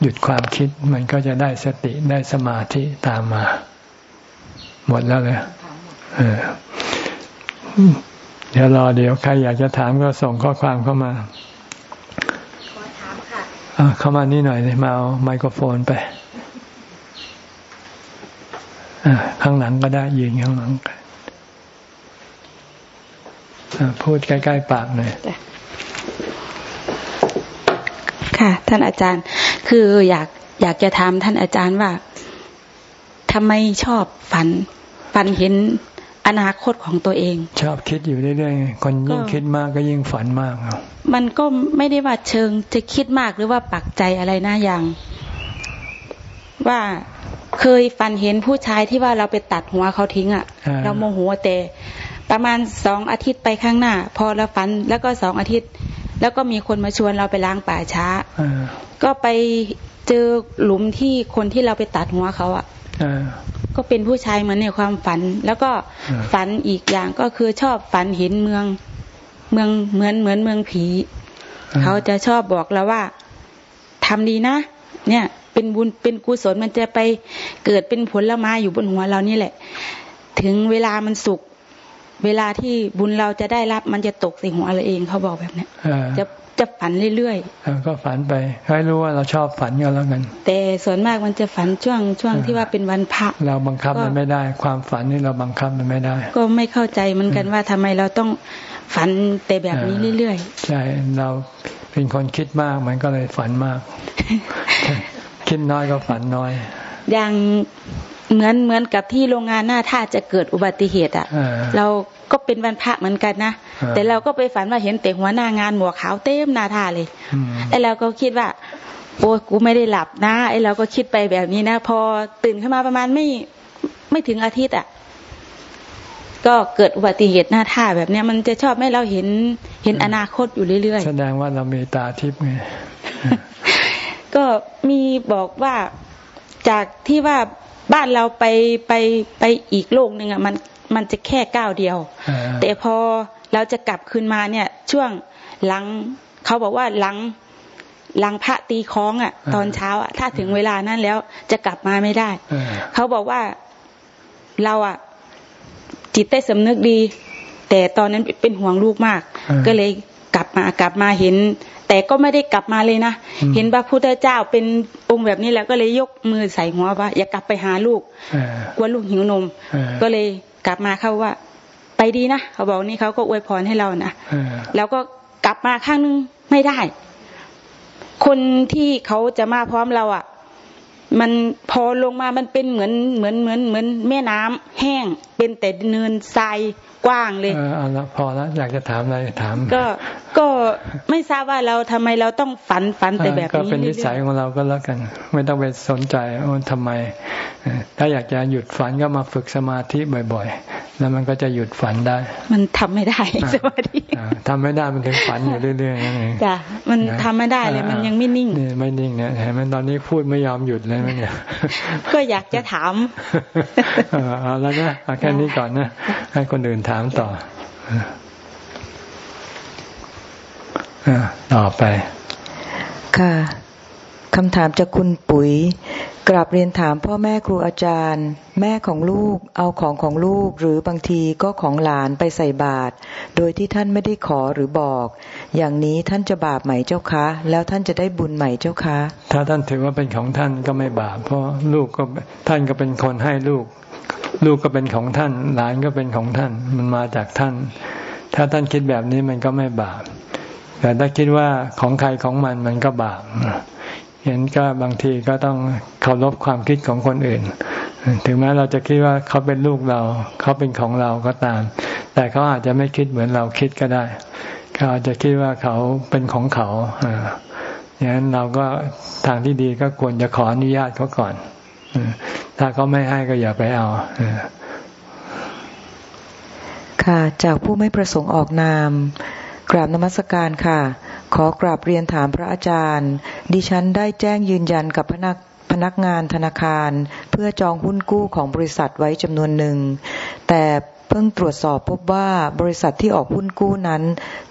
หยุดความคิดมันก็จะได้สติได้สมาธิตามมา หมดแล้วเลยเดี๋ยวรอเดี๋ยวใครอยากจะถามก็ส่งข้อความเข้ามาขอถามค่ะเข้ามานี่หน่อยมาเอาไมโครโฟนไปข้างหลังก็ได้ยืนข้างหลังกัน พูดใกล้ๆปากหน่อยค่ะ ท่านอาจารย์ คืออยากอยากจะถามท่านอาจารย์ว่าทำไมชอบฝัน ฝันเห็นอนาคตของตัวเอง ชอบคิดอยู่เรื่อยๆคนยิ่งคิดมากก็ยิ่งฝันมากมันก็ไม่ได้ว่าเชิงจะคิดมากหรือว่าปักใจอะไรนะอย่าง ว่าเคยฝันเห็นผู้ชายที่ว่าเราไปตัดหัวเขาทิ้งอะ่ะ เราโมโหแต่ ประมาณสองอาทิตย์ไปข้างหน้า พอเราฝันแล้วก็สองอาทิตย์ แล้วก็มีคนมาชวนเราไปล้างป่าช้าก็ไปเจอหลุมที่คนที่เราไปตัดหัวเขาอะ่ะก็เป็นผู้ชายเหมือนในความฝัน แล้วก็ฝันอีกอย่างก็คือชอบฝันเห็นเมืองเมืองเหมือนเหมือนเมืองผี เขาจะชอบบอกเราว่าทำดีนะ เนี่ย เป็นบุญเป็นกุศลมันจะไปเกิดเป็นผลละไม้อยู่บนหัวเรานี่แหละ ถึงเวลามันสุก เวลาที่บุญเราจะได้รับมันจะตกใส่หัวเราเองเขาบอกแบบนี้จะจะฝันเรื่อยๆก็ฝันไปให้รู้ว่าเราชอบฝันก็แล้วกัน แต่ส่วนมากมันจะฝันช่วงช่วงที่ว่าเป็นวันพระเราบังคับมันไม่ได้ ความฝันนี่เราบังคับมันไม่ได้ ก็ไม่เข้าใจเหมือนกันว่าทำไมเราต้องฝันแต่แบบนี้เรื่อยๆใช่เราเป็นคนคิดมากมันก็เลยฝันมาก คิดน้อยก็ฝันน้อย อย่าง เหมือนเหมือนกับที่โรงงานหน้าท่าจะเกิดอุบัติเหตุอะเราก็เป็นวันพระเหมือนกันนะแต่เราก็ไปฝันว่าเห็นแต่หัวหน้างานหมวกขาวเต็มหน้าท่าเลยไอ้เราก็คิดว่าโอ้กูไม่ได้หลับนะไอ้เราก็คิดไปแบบนี้นะ พอตื่นขึ้นมาประมาณไม่ไม่ถึงอาทิตย์อะก็เกิดอุบัติเหตุหน้าท่าแบบเนี้ยมันจะชอบให้เราเห็นเห็นอนาคตอยู่เรื่อยๆแสดงว่าเรามีตาทิพย์ไงก็มีบอกว่าจากที่ว่า บ้านเราไปไปไปอีกโลกหนึ่งอะมันมันจะแค่ก้าวเดียว แต่พอเราจะกลับคืนมาเนี่ย ช่วงหลังเขาบอกว่าหลังหลังพระตีคล้องอะ ตอนเช้าอะถ้าถึงเวลานั้นแล้วจะกลับมาไม่ได้เขาบอกว่าเราอะ จิตได้สำนึกดี แต่ตอนนั้นเป็นห่วงลูกมาก ก็เลยกลับมากลับมาเห็น แต่ก็ไม่ได้กลับมาเลยนะ เห็นพระพุทธเจ้าเป็นองค์แบบนี้แล้วก็เลยยกมือใส่หัวว่า อย่ากลับไปหาลูกกลัวลูกหิวนม ก็เลยกลับมาเข้าว่า ไปดีนะเขาบอกนี่เขาก็อวยพรให้เรานะแล้วก็กลับมาข้างนึงไม่ได้ คนที่เขาจะมาพร้อมเราอะ มันพอลงมามันเป็นเหมือนเหมือนเหมือนเหมือนแม่น้ำแห้งเป็นแต่เนินทราย กว้างเลยเออแล้วพอแล้วอยากจะถามอะไรถาม ก็ก็ไม่ทราบว่าเราทำไมเราต้องฝันฝันแต่แบบนี้ก็เป็นนิสัยของเราก็แล้วกัน ไม่ต้องไปสนใจว่าทำไม ถ้าอยากจะหยุดฝันก็มาฝึกสมาธิบ่อยๆ แล้วมันก็จะหยุดฝันได้ มันทำไม่ได้สมาธิทำไม่ได้มันถึงฝันอยู่เรื่อยๆนั่นเองจ้ะมันทำไม่ได้เลยมันยังไม่นิ่งนี่ไม่นิ่งเนี่ยเห็นไหมตอนนี้พูดไม่ยอมหยุดเลยมันเนี่ยก็อยากจะถามเอาแล้วนะแค่นี้ก่อนนะให้คนอื่นถามต่อต่อไป ค่ะคำถามจากคุณปุ๋ย กราบเรียนถามพ่อแม่ครูอาจารย์ แม่ของลูกเอาของของลูกหรือบางทีก็ของหลานไปใส่บาตรโดยที่ท่านไม่ได้ขอหรือบอก อย่างนี้ท่านจะบาปไหมเจ้าคะ แล้วท่านจะได้บุญไหมเจ้าคะ ถ้าท่านถือว่าเป็นของท่านก็ไม่บาปเพราะลูกก็ท่านก็เป็นคนให้ลูก ลูกก็เป็นของท่าน หลานก็เป็นของท่าน มันมาจากท่าน ถ้าท่านคิดแบบนี้มันก็ไม่บาป แต่ถ้าคิดว่าของใครของมันมันก็บาปเห็นก็บางทีก็ต้องเคารพความคิดของคนอื่น ถึงแม้เราจะคิดว่าเขาเป็นลูกเรา เขาเป็นของเราก็ตาม แต่เขาอาจจะไม่คิดเหมือนเราคิดก็ได้ เขาอาจจะคิดว่าเขาเป็นของเขาอย่างนั้นเราก็ทางที่ดีก็ควรจะขออนุญาตเขาก่อน ถ้าเขาไม่ให้ก็อย่าไปเอาค่ะ จากผู้ไม่ประสงค์ออกนามกราบนมัสการค่ะ ขอกราบเรียนถามพระอาจารย์ ดิฉันได้แจ้งยืนยันกับพนักพนักงานธนาคาร เพื่อจองหุ้นกู้ของบริษัทไว้จำนวนหนึ่ง แต่เพิ่งตรวจสอบพบว่าบริษัทที่ออกหุ้นกู้นั้น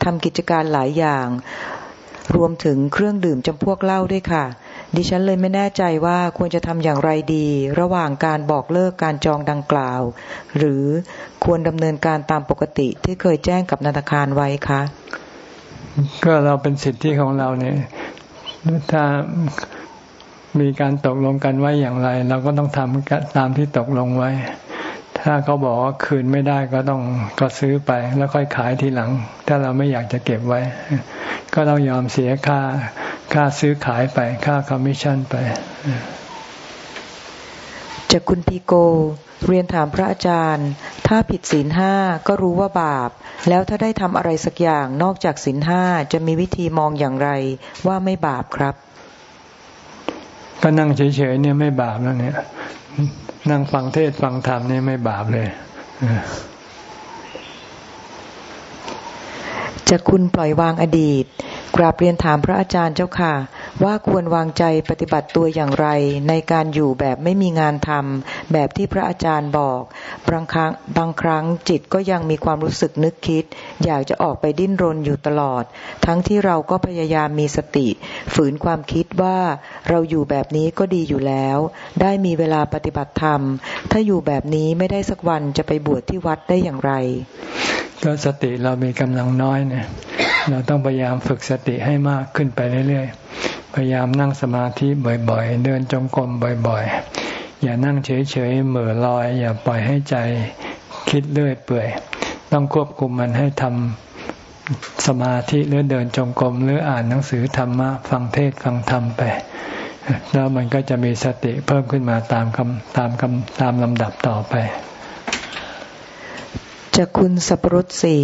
ทำกิจการหลายอย่าง รวมถึงเครื่องดื่มจำพวกเหล้าด้วยค่ะ ดิฉันเลยไม่แน่ใจว่าควรจะทำอย่างไรดี ระหว่างการบอกเลิกการจองดังกล่าว หรือควรดำเนินการตามปกติที่เคยแจ้งกับธนาคารไว้คะ ก็เราเป็นสิทธิของเราเนี่ยถ้ามีการตกลงกันไว้อย่างไร เราก็ต้องทำตามที่ตกลงไว้ ถ้าเขาบอกว่าคืนไม่ได้ก็ต้องก็ซื้อไป แล้วค่อยขายทีหลัง ถ้าเราไม่อยากจะเก็บไว้ ก็ต้องยอมเสียค่าค่าซื้อขายไป ค่าคอมมิชชั่นไปจากคุณพีโกเรียนถามพระอาจารย์ ถ้าผิดศีลห้าก็รู้ว่าบาป แล้วถ้าได้ทำอะไรสักอย่างนอกจากศีลห้าจะมีวิธีมองอย่างไรว่าไม่บาปครับ ก็นั่งเฉยๆเนี่ยไม่บาปแล้วเนี่ย นั่งฟังเทศฟังธรรมนี่ไม่บาปเลยจะคุณปล่อยวางอดีต กราบเรียนถามพระอาจารย์เจ้าค่ะ ว่าควรวางใจปฏิบัติตัวอย่างไร ในการอยู่แบบไม่มีงานทำแบบที่พระอาจารย์บอกบางครั้งบางครั้งจิตก็ยังมีความรู้สึกนึกคิด อยากจะออกไปดิ้นรนอยู่ตลอด ทั้งที่เราก็พยายามมีสติ ฝืนความคิดว่าเราอยู่แบบนี้ก็ดีอยู่แล้ว ได้มีเวลาปฏิบัติธรรม ถ้าอยู่แบบนี้ไม่ได้สักวันจะไปบวชที่วัดได้อย่างไรก็สติเรามีกำลังน้อยเนี่ย เราต้องพยายามฝึกสติให้มากขึ้นไปเรื่อยๆ พยายามนั่งสมาธิบ่อยๆ เดินจงกรมบ่อยๆ อย่านั่งเฉยๆเหม่อลอย อย่าปล่อยให้ใจคิดเรื่อยเปื่อย ต้องควบคุมมันให้ทำสมาธิหรือเดินจงกรมหรืออ่านหนังสือธรรมะฟังเทศฟังธรรมไปแล้วมันก็จะมีสติเพิ่มขึ้นมาตามคำตามคำตามลำดับต่อไป จากคุณสัพรุษศรี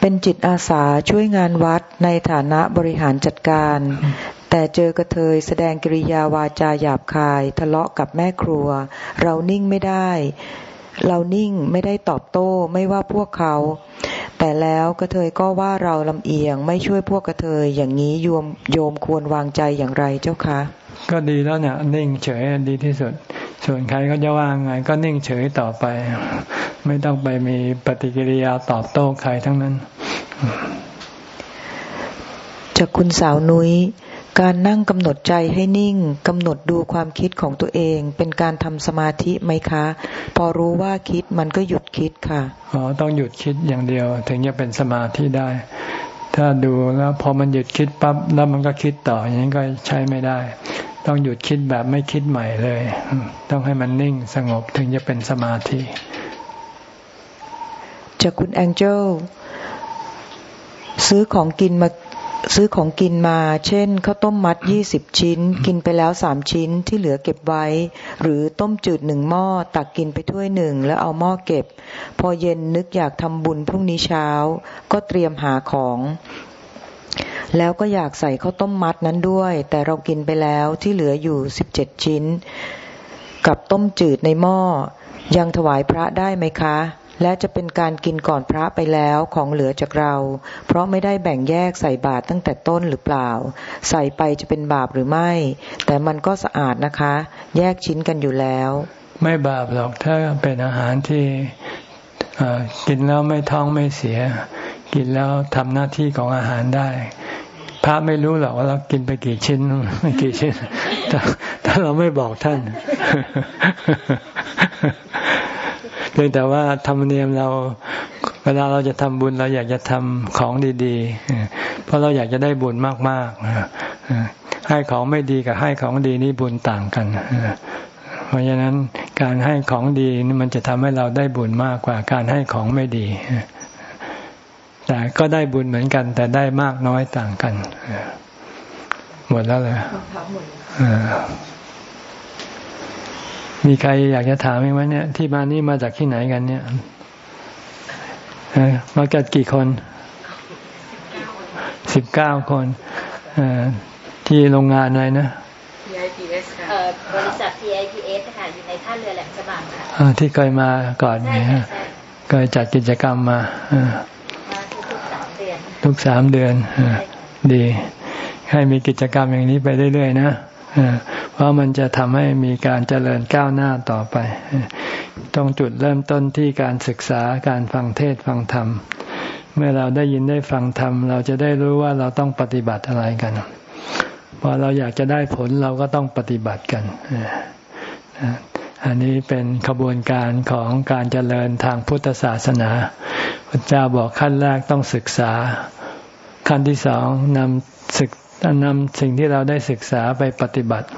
เป็นจิตอาสาช่วยงานวัดในฐานะบริหารจัดการ แต่เจอกระเทยแสดงกิริยาวาจาหยาบคาย ทะเลาะกับแม่ครัว เรานิ่งไม่ได้ เรานิ่งไม่ได้ตอบโต้ไม่ว่าพวกเขา แต่แล้วกระเทยก็ว่าเราลำเอียงไม่ช่วยพวกกระเทยอย่างนี้โยมโยมควรวางใจอย่างไรเจ้าคะ ก็ดีแล้วเนี่ยนิ่งเฉยดีที่สุด ส่วนใครก็จะว่างไงก็นิ่งเฉยต่อไป ไม่ต้องไปมีปฏิกิริยาตอบโต้ใครทั้งนั้น จากคุณสาวนุย้ยการนั่งกำหนดใจให้นิ่งกำหนดดูความคิดของตัวเอง เป็นการทำสมาธิไหมคะ พอรู้ว่าคิดมันก็หยุดคิดค่ะอ๋อต้องหยุดคิดอย่างเดียว ถึงจะเป็นสมาธิได้ ถ้าดูแล้วพอมันหยุดคิดปั๊บแล้วมันก็คิดต่ออย่างนี้ก็ใช้ไม่ได้ ต้องหยุดคิดแบบไม่คิดใหม่เลย ต้องให้มันนิ่งสงบถึงจะเป็นสมาธิ จากคุณแองเจลซื้อของกินมาซื้อของกินมา เช่นข้าวต้มมัดยี่สิบชิ้น กินไปแล้วสามชิ้นที่เหลือเก็บไว้ หรือต้มจืดหนึ่งหม้อ ตักกินไปถ้วยหนึ่งแล้วเอาหม้อเก็บ พอเย็นนึกอยากทำบุญพรุ่งนี้เช้า ก็เตรียมหาของ แล้วก็อยากใส่ข้าวต้มมัดนั้นด้วย แต่เรากินไปแล้วที่เหลืออยู่สิบเจ็ดชิ้น กับต้มจืดในหม้อ ยังถวายพระได้ไหมคะ และจะเป็นการกินก่อนพระไปแล้วของเหลือจากเรา เพราะไม่ได้แบ่งแยกใส่บาตรตั้งแต่ต้นหรือเปล่า ใส่ไปจะเป็นบาปหรือไม่ แต่มันก็สะอาดนะคะ แยกชิ้นกันอยู่แล้ว ไม่บาปหรอกถ้าเป็นอาหารที่กินแล้วไม่ท้องไม่เสีย กินแล้วทำหน้าที่ของอาหารได้ พระไม่รู้หรอกว่าเรากินไปกี่ชิ้นไม่กี่ชิ้นถ้าเราไม่บอกท่านเพียงแต่ว่าธรรมเนียมเรา เวลาเราจะทำบุญเราอยากจะทำของดีๆ เพราะเราอยากจะได้บุญมากๆให้ของไม่ดีกับให้ของดีนี่บุญต่างกัน เพราะฉะนั้นการให้ของดีนี่มันจะทำให้เราได้บุญมากกว่าการให้ของไม่ดี แต่ก็ได้บุญเหมือนกัน แต่ได้มากน้อยต่างกัน หมดแล้วเลยมีใครอยากจะถามไหมว่าเนี่ย ที่มานี่มาจากที่ไหนกันเนี่ยมากันกี่คนสิบเก้าคนที่โรงงานอะไรนะ TIPS ค่ะบริษัท TIPS ค่ะอยู่ในท่าเรือแหลมฉบังค่ะที่เคยมาก่อนเนี่ยเคยจัดกิจกรรมมา ทุกสามเดือนดี ให้มีกิจกรรมอย่างนี้ไปเรื่อยๆนะเพราะมันจะทำให้มีการเจริญก้าวหน้าต่อไป ต้องจุดเริ่มต้นที่การศึกษาการฟังเทศฟังธรรม เมื่อเราได้ยินได้ฟังธรรม เราจะได้รู้ว่าเราต้องปฏิบัติอะไรกัน พอเราอยากจะได้ผลเราก็ต้องปฏิบัติกันอันนี้เป็นขบวนการของการเจริญทางพุทธศาสนา พระเจ้าบอกขั้นแรกต้องศึกษา ขั้นที่สองนำศึกนำสิ่งที่เราได้ศึกษาไปปฏิบัติ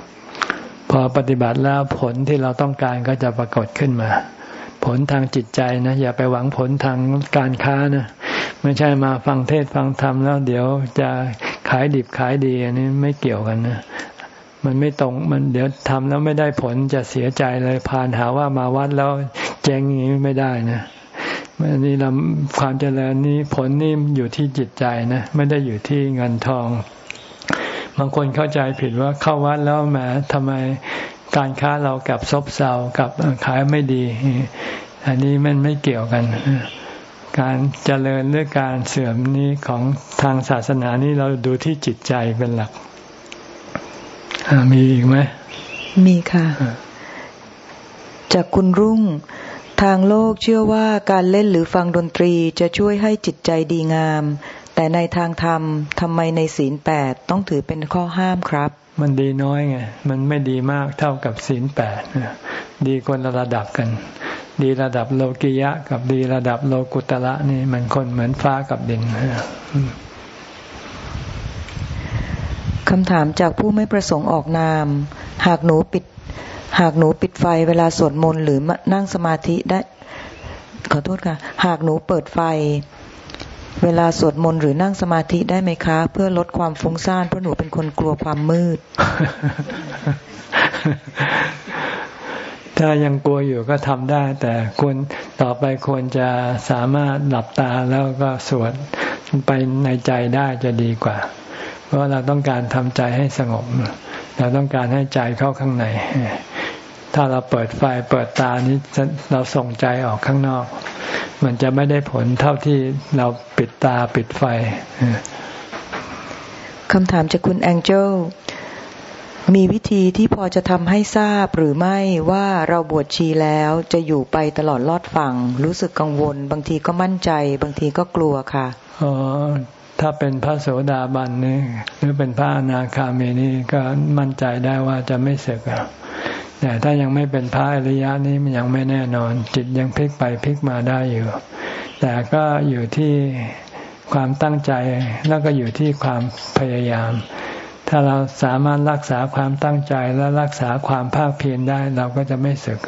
พอปฏิบัติแล้วผลที่เราต้องการก็จะปรากฏขึ้นมา ผลทางจิตใจนะ อย่าไปหวังผลทางการค้านะ ไม่ใช่มาฟังเทศฟังธรรมแล้วเดี๋ยวจะขายดิบขายดีอันนี้ไม่เกี่ยวกันนะมันไม่ตรงมันเดี๋ยวทำแล้วไม่ได้ผลจะเสียใจเลยผ่านหาว่ามาวัดแล้วแจ้งอย่างนี้ไม่ได้นะ อันนี้เราความเจริญนี้ผลนี่อยู่ที่จิตใจนะไม่ได้อยู่ที่เงินทอง บางคนเข้าใจผิดว่าเข้าวัดแล้วแหมทำไมการค้าเรากับซบเซากับขายไม่ดี อันนี้มันไม่เกี่ยวกัน การเจริญหรือการเสื่อมนี้ของทางศาสนานี้เราดูที่จิตใจเป็นหลักมีอีกไหมมีค่ะ จากคุณรุ่ง ทางโลกเชื่อว่าการเล่นหรือฟังดนตรีจะช่วยให้จิตใจดีงาม แต่ในทางธรรมทำไมในศีลแปดต้องถือเป็นข้อห้ามครับ มันดีน้อยไงมันไม่ดีมากเท่ากับศีลแปดดีคนละระดับกัน ดีระดับโลกิยะ กับดีระดับโลกุตละนี่มันคนเหมือนฟ้ากับดินคำถามจากผู้ไม่ประสงค์ออกนาม หากหนูปิด หากหนูปิดไฟเวลาสวดมนต์หรือนั่งสมาธิได้ ขอโทษค่ะ หากหนูเปิดไฟ เวลาสวดมนต์หรือนั่งสมาธิได้ไหมคะ เพื่อลดความฟุ้งซ่านเพราะหนูเป็นคนกลัวความมืด ถ้ายังกลัวอยู่ก็ทำได้ แต่ควรต่อไปควรจะสามารถหลับตาแล้วก็สวดไปในใจได้จะดีกว่า เพราะเราต้องการทำใจให้สงบเราต้องการให้ใจเข้าข้างใน ถ้าเราเปิดไฟเปิดตานี้เราส่งใจออกข้างนอก มันจะไม่ได้ผลเท่าที่เราปิดตาปิดไฟคำถามจากคุณแองเจลมีวิธีที่พอจะทำให้ทราบหรือไม่ว่าเราบวชชีแล้วจะอยู่ไปตลอดลอดฝั่ง รู้สึกกังวล บางทีก็มั่นใจ บางทีก็กลัวค่ะอ๋อถ้าเป็นพระโสดาบันนี่หรือเป็นพระอนาคามีนี่ก็มั่นใจได้ว่าจะไม่เสก แต่ถ้ายังไม่เป็นพระอริยะนี้มันยังไม่แน่นอน จิตยังพลิกไปพลิกมาได้อยู่ แต่ก็อยู่ที่ความตั้งใจแล้วก็อยู่ที่ความพยายาม ถ้าเราสามารถรักษาความตั้งใจและรักษาความภาคเพียรได้เราก็จะไม่สึก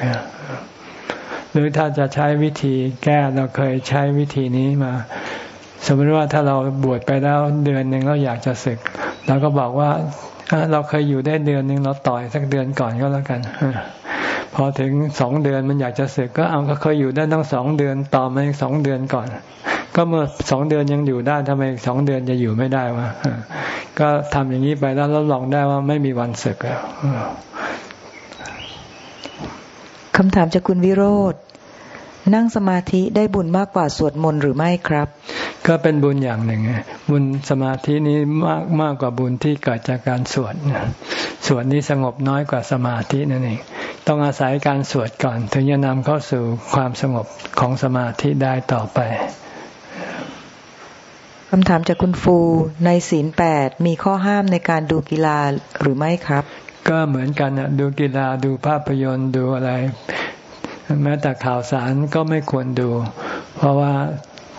หรือถ้าจะใช้วิธีแก้เราเคยใช้วิธีนี้มา สมมติว่าถ้าเราบวชไปแล้วเดือนหนึ่งเราอยากจะศึกเราก็บอกว่า เราเคยอยู่ได้เดือนหนึ่งเราต่อยสักเดือนก่อนก็แล้วกันพอถึงสองเดือนมันอยากจะเสกก็เอาก็เคยอยู่ได้ตั้งสองเดือนต่อมาอีกสองเดือนก่อน ก็เมื่อสองเดือนยังอยู่ได้ทำไมสองเดือนจะอยู่ไม่ได้วะก็ทำอย่างนี้ไปแล้วรับรองได้ว่าไม่มีวันเสกแล้วคำถามจากคุณวิโรธ นั่งสมาธิได้บุญมากกว่าสวดมนต์หรือไม่ครับ ก็เป็นบุญอย่างหนึ่งบุญสมาธินี้มากมากกว่าบุญที่เกิดจากการสวดสวดนี้สงบน้อยกว่าสมาธินั่นเองต้องอาศัยการสวดก่อน ถึงจะนำเข้าสู่ความสงบของสมาธิได้ต่อไปคำถามจากคุณฟูในศีลแปดมีข้อห้ามในการดูกีฬาหรือไม่ครับ ก็เหมือนกันนะดูกีฬาดูภาพยนตร์ดูอะไร แม้แต่ข่าวสารก็ไม่ควรดู เพราะว่า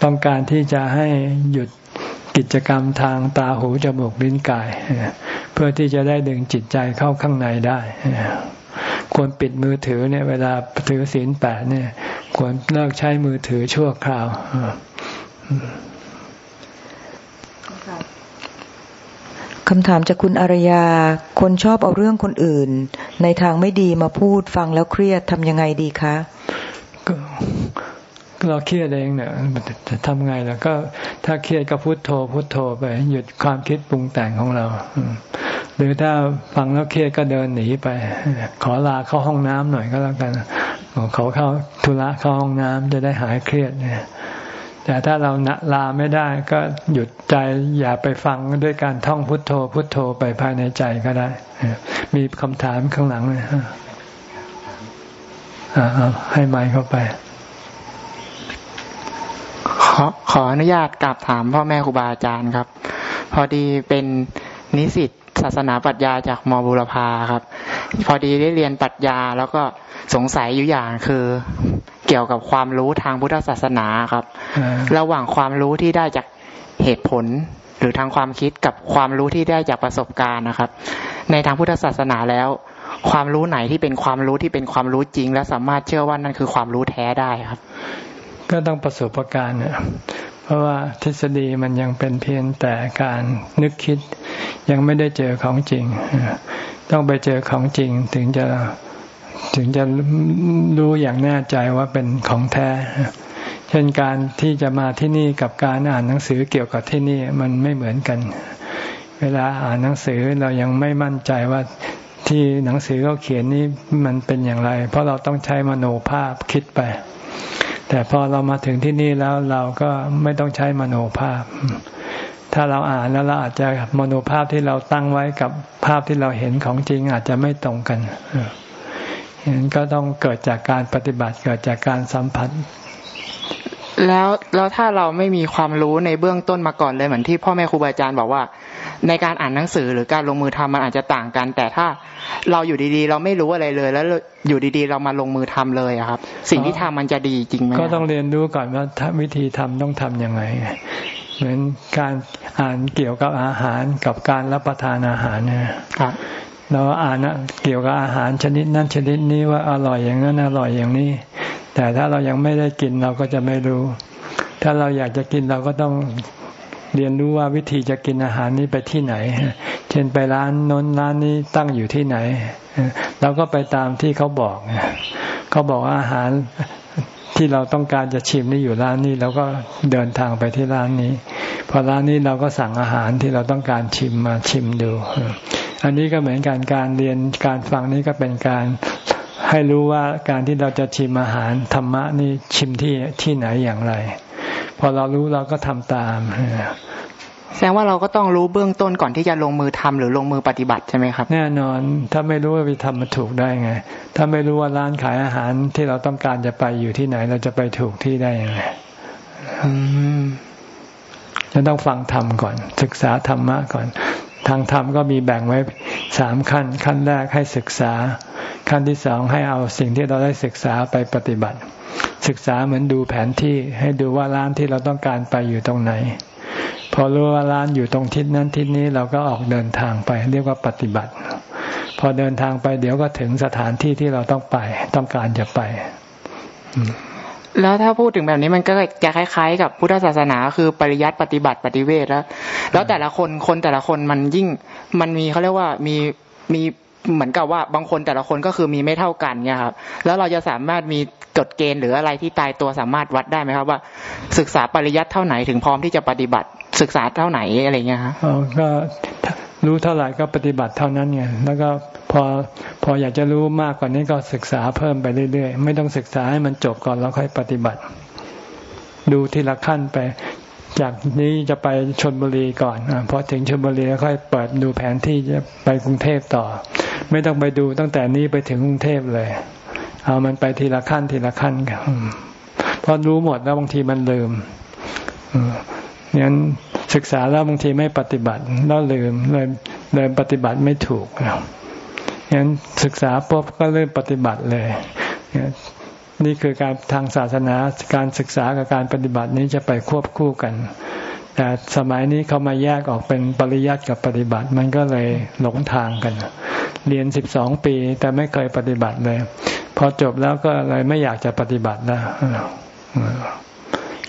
ต้องการที่จะให้หยุดกิจกรรมทางตาหูจมูกลิ้นกาย เพื่อที่จะได้ดึงจิตใจเข้าข้างในได้ ควรปิดมือถือเนี่ย เวลาถือศีลแปดเนี่ย ควรเลิกใช้มือถือชั่วคราว คำถามจากคุณอารยา คนชอบเอาเรื่องคนอื่น ในทางไม่ดีมาพูดฟังแล้วเครียดทำยังไงดีคะก็เราเครียดเองเนี่ยจะทำไงล่ะก็ถ้าเครียดก็พุโทโธพุโทโธไป หยุดความคิดปรุงแต่งของเรา หรือถ้าฟังแล้วเครียดก็เดินหนีไป ขอลาเข้าห้องน้ำหน่อยก็แล้วกันเขาเข้าธุระเข้าห้องน้ำจะได้หายเครียดเนี่ย แต่ถ้าเราลาไม่ได้ก็หยุดใจอย่าไปฟังด้วยการท่องพุทโธ พุทโธไปภายในใจก็ได้ มีคำถามข้างหลังเลยให้ไมค์เข้าไป ขอขออนุญาตกลับถามพ่อแม่ครูบาอาจารย์ครับ พอดีเป็นนิสิต ศาสนาปรัชญาจากมบุรพาครับ พอดีได้เรียนปรัชญาแล้วก็สงสัยอยู่อย่างคือ เกี่ยวกับความรู้ทางพุทธศาสนาครับ ระหว่างความรู้ที่ได้จากเหตุผล หรือทางความคิดกับความรู้ที่ได้จากประสบการณ์นะครับ ในทางพุทธศาสนาแล้ว ความรู้ไหนที่เป็นความรู้ที่เป็นความรู้จริง และสามารถเชื่อว่านั่นคือความรู้แท้ได้ครับ ก็ต้องประสบการณ์เนี่ย เพราะว่าทฤษฎีมันยังเป็นเพียงแต่การนึกคิด ยังไม่ได้เจอของจริง ต้องไปเจอของจริงถึงจะถึงจะรู้อย่างแน่ใจว่าเป็นของแท้ เช่นการที่จะมาที่นี่กับการอ่านหนังสือเกี่ยวกับที่นี่มันไม่เหมือนกัน เวลาอ่านหนังสือเรายังไม่มั่นใจว่าที่หนังสือเขาเขียนนี้มันเป็นอย่างไร เพราะเราต้องใช้มโนภาพคิดไป แต่พอเรามาถึงที่นี่แล้วเราก็ไม่ต้องใช้มโนภาพ ถ้าเราอ่านแล้วเราอาจจะมโนภาพที่เราตั้งไว้กับภาพที่เราเห็นของจริงอาจจะไม่ตรงกันนั้นก็ต้องเกิดจากการปฏิบัติเกิดจากการสัมผัส แล้วแล้วถ้าเราไม่มีความรู้ในเบื้องต้นมาก่อนเลยเหมือนที่พ่อแม่ครูบาอาจารย์บอกว่า ในการอ่านหนังสือหรือการลงมือทำมันอาจจะต่างกัน แต่ถ้าเราอยู่ดีๆ เราไม่รู้อะไรเลย แล้วอยู่ดีๆ เรามาลงมือทำเลยครับ สิ่งที่ทำมันจะดีจริงไหมก็ต้องเรียนรู้ก่อนว่าวิธีทำต้องทํำยังไง เหมือนการอ่านเกี่ยวกับอาหารกับการรับประทานอาหารเนี่ยเราอ่านเกี่ยวกับอาหารชนิดนั้นชนิดนี้ว่าอร่อยอย่างนั้นอร่อยอย่างนี้ แต่ถ้าเรายังไม่ได้กินเราก็จะไม่รู้ ถ้าเราอยากจะกินเราก็ต้อง เรียนรู้ว่าวิธีจะกินอาหารนี้ไปที่ไหน เช่นไปร้านน้นร้านนี้ตั้งอยู่ที่ไหนเราก็ไปตามที่เขาบอกเขาบอกอาหารที่เราต้องการจะชิมนี่อยู่ร้านนี้เราก็เดินทางไปที่ร้านนี้ พอร้านนี้เราก็สั่งอาหารที่เราต้องการชิมมาชิมดู อันนี้ก็เหมือนการการเรียนการฟังนี่ก็เป็นการให้รู้ว่าการที่เราจะชิมอาหารธรรมะนี่ชิมที่ที่ไหนอย่างไร พอเรารู้เราก็ทำตามแสดงว่าเราก็ต้องรู้เบื้องต้นก่อนที่จะลงมือทำหรือลงมือปฏิบัติใช่ไหมครับ แน่นอน ถ้าไม่รู้ว่าไปทำมาถูกได้ไง ถ้าไม่รู้ว่าร้านขายอาหารที่เราต้องการจะไปอยู่ที่ไหน เราจะไปถูกที่ได้ยังไงจะต้องฟังธรรมก่อน ศึกษาธรรมะก่อน ทางธรรมก็มีแบ่งไว้สามขั้น ขั้นแรกให้ศึกษา ขั้นที่สองให้เอาสิ่งที่เราได้ศึกษาไปปฏิบัติ ศึกษาเหมือนดูแผนที่ให้ดูว่าร้านที่เราต้องการไปอยู่ตรงไหน พอรู้ว่าร้านอยู่ตรงทิศนั้นทิศนี้เราก็ออกเดินทางไป เรียกว่าปฏิบัติ พอเดินทางไปเดี๋ยวก็ถึงสถานที่ที่เราต้องไป ต้องการจะไป แล้วถ้าพูดถึงแบบนี้มันก็จะคล้ายๆ กับพุทธศาสนา คือปริยัติปฏิบัติปฏิเวทแล้ว แล้วแต่ละคนคนแต่ละคนมันยิ่งมันมีเขาเรียกว่ามีมีเหมือนกับว่าบางคนแต่ละคนก็คือมีไม่เท่ากันเนี่ยครับแล้วเราจะสามารถมีกฎเกณฑ์หรืออะไรที่ตายตัวสามารถวัดได้ไหมครับว่า ศึกษาปริยัติเท่าไหนถึงพร้อมที่จะปฏิบัติศึกษาเท่าไหนอะไรเงี้ยครับก็ รู้เท่าไหร่ก็ปฏิบัติเท่านั้นไงแล้วก็พอพออยากจะรู้มากกว่านี้ก็ศึกษาเพิ่มไปเรื่อยๆ ไม่ต้องศึกษาให้มันจบก่อนแล้วค่อยปฏิบัติ ดูทีละขั้นไป จากนี้จะไปชนบุรีก่อนอพอถึงชนบุรีแล้วค่อยเปิดดูแผนที่จะไปกรุงเทพต่อ ไม่ต้องไปดูตั้งแต่นี้ไปถึงกรุงเทพเลย เอามันไปทีละขั้นทีละขั้นกันพราะรู้หมดแล้วบางทีมันลืมเนี่ย ศึกษาแล้วบางทีไม่ปฏิบัติแล้วลืมเลยเลยปฏิบัติไม่ถูกงั้นศึกษาปุ๊บก็เริ่มปฏิบัติเลย นี่คือการทางศาสนาการศึกษากับการปฏิบัตินี้จะไปควบคู่กัน แต่สมัยนี้เขามาแยกออกเป็นปริยัติกับปฏิบัติ มันก็เลยหลงทางกัน เรียนสิบสองปีแต่ไม่เคยปฏิบัติเลย พอจบแล้วก็เลยไม่อยากจะปฏิบัติแล้ว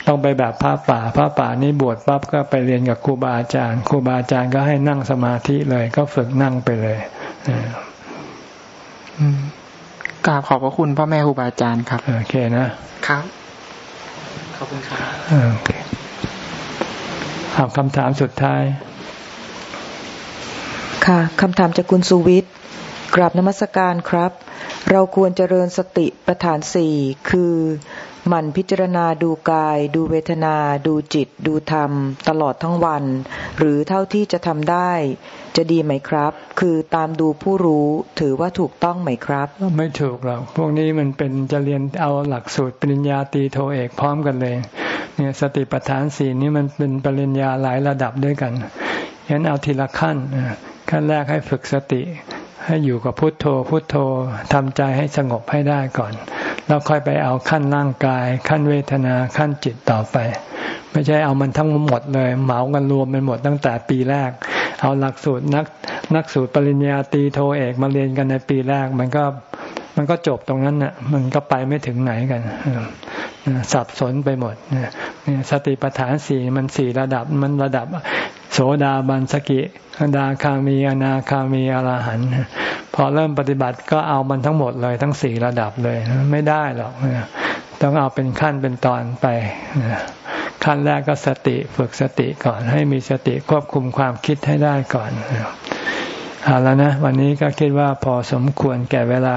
ต้องไปแบบพระป่าพระป่านี้บวชปั๊บก็ไปเรียนกับครูบาอาจารย์ครูบาอาจารย์ก็ให้นั่งสมาธิเลย ก็ฝึกนั่งไปเลยกราบขอบพระคุณพ่อแม่ครูบาอาจารย์ครับโอเคนะครับขอบคุณครับโอเคเอาคำถามสุดท้าย ค่ะคำถามจากคุณสุวิทย์กราบนมัสการครับ เราควรเจริญสติประฐานสี่คือ หมั่นพิจารณาดูกาย ดูเวทนา ดูจิต ดูธรรม ตลอดทั้งวัน หรือเท่าที่จะทำได้ จะดีไหมครับ คือตามดูผู้รู้ถือว่าถูกต้องไหมครับ ไม่ถูกหรอกพวกนี้มันเป็นจะเรียนเอาหลักสูตรปริญญาตีโทเอกพร้อมกันเลย เนี่ยสติปัฏฐานสี่นี้มันเป็นปริญญาหลายระดับด้วยกันฉะนั้นเอาทีละขั้นขั้นแรกให้ฝึกสติ ให้อยู่กับพุทโธ พุทโธทำใจให้สงบให้ได้ก่อน แล้วค่อยไปเอาขั้นร่างกาย ขั้นเวทนาขั้นจิตต่อไป ไม่ใช่เอามันทั้งหมดเลย เหมากันรวมเป็นหมดตั้งแต่ปีแรก เอาหลักสูตรนักนักสูตรปริญญาตีโทเอกมาเรียนกันในปีแรกมันก็มันก็จบตรงนั้นน่ะ มันก็ไปไม่ถึงไหนกัน สับสนไปหมดสติปัฏฐานสี่มันสี่ระดับมันระดับ โสดาบันสกิดาคามีอนาคามีอรหันต์พอเริ่มปฏิบัติก็เอามันทั้งหมดเลยทั้งสี่ระดับเลยไม่ได้หรอกต้องเอาเป็นขั้นเป็นตอนไปขั้นแรกก็สติฝึกสติก่อน ให้มีสติควบคุมความคิดให้ได้ก่อนเอาแล้วนะ วันนี้ก็คิดว่าพอสมควรแก่เวลา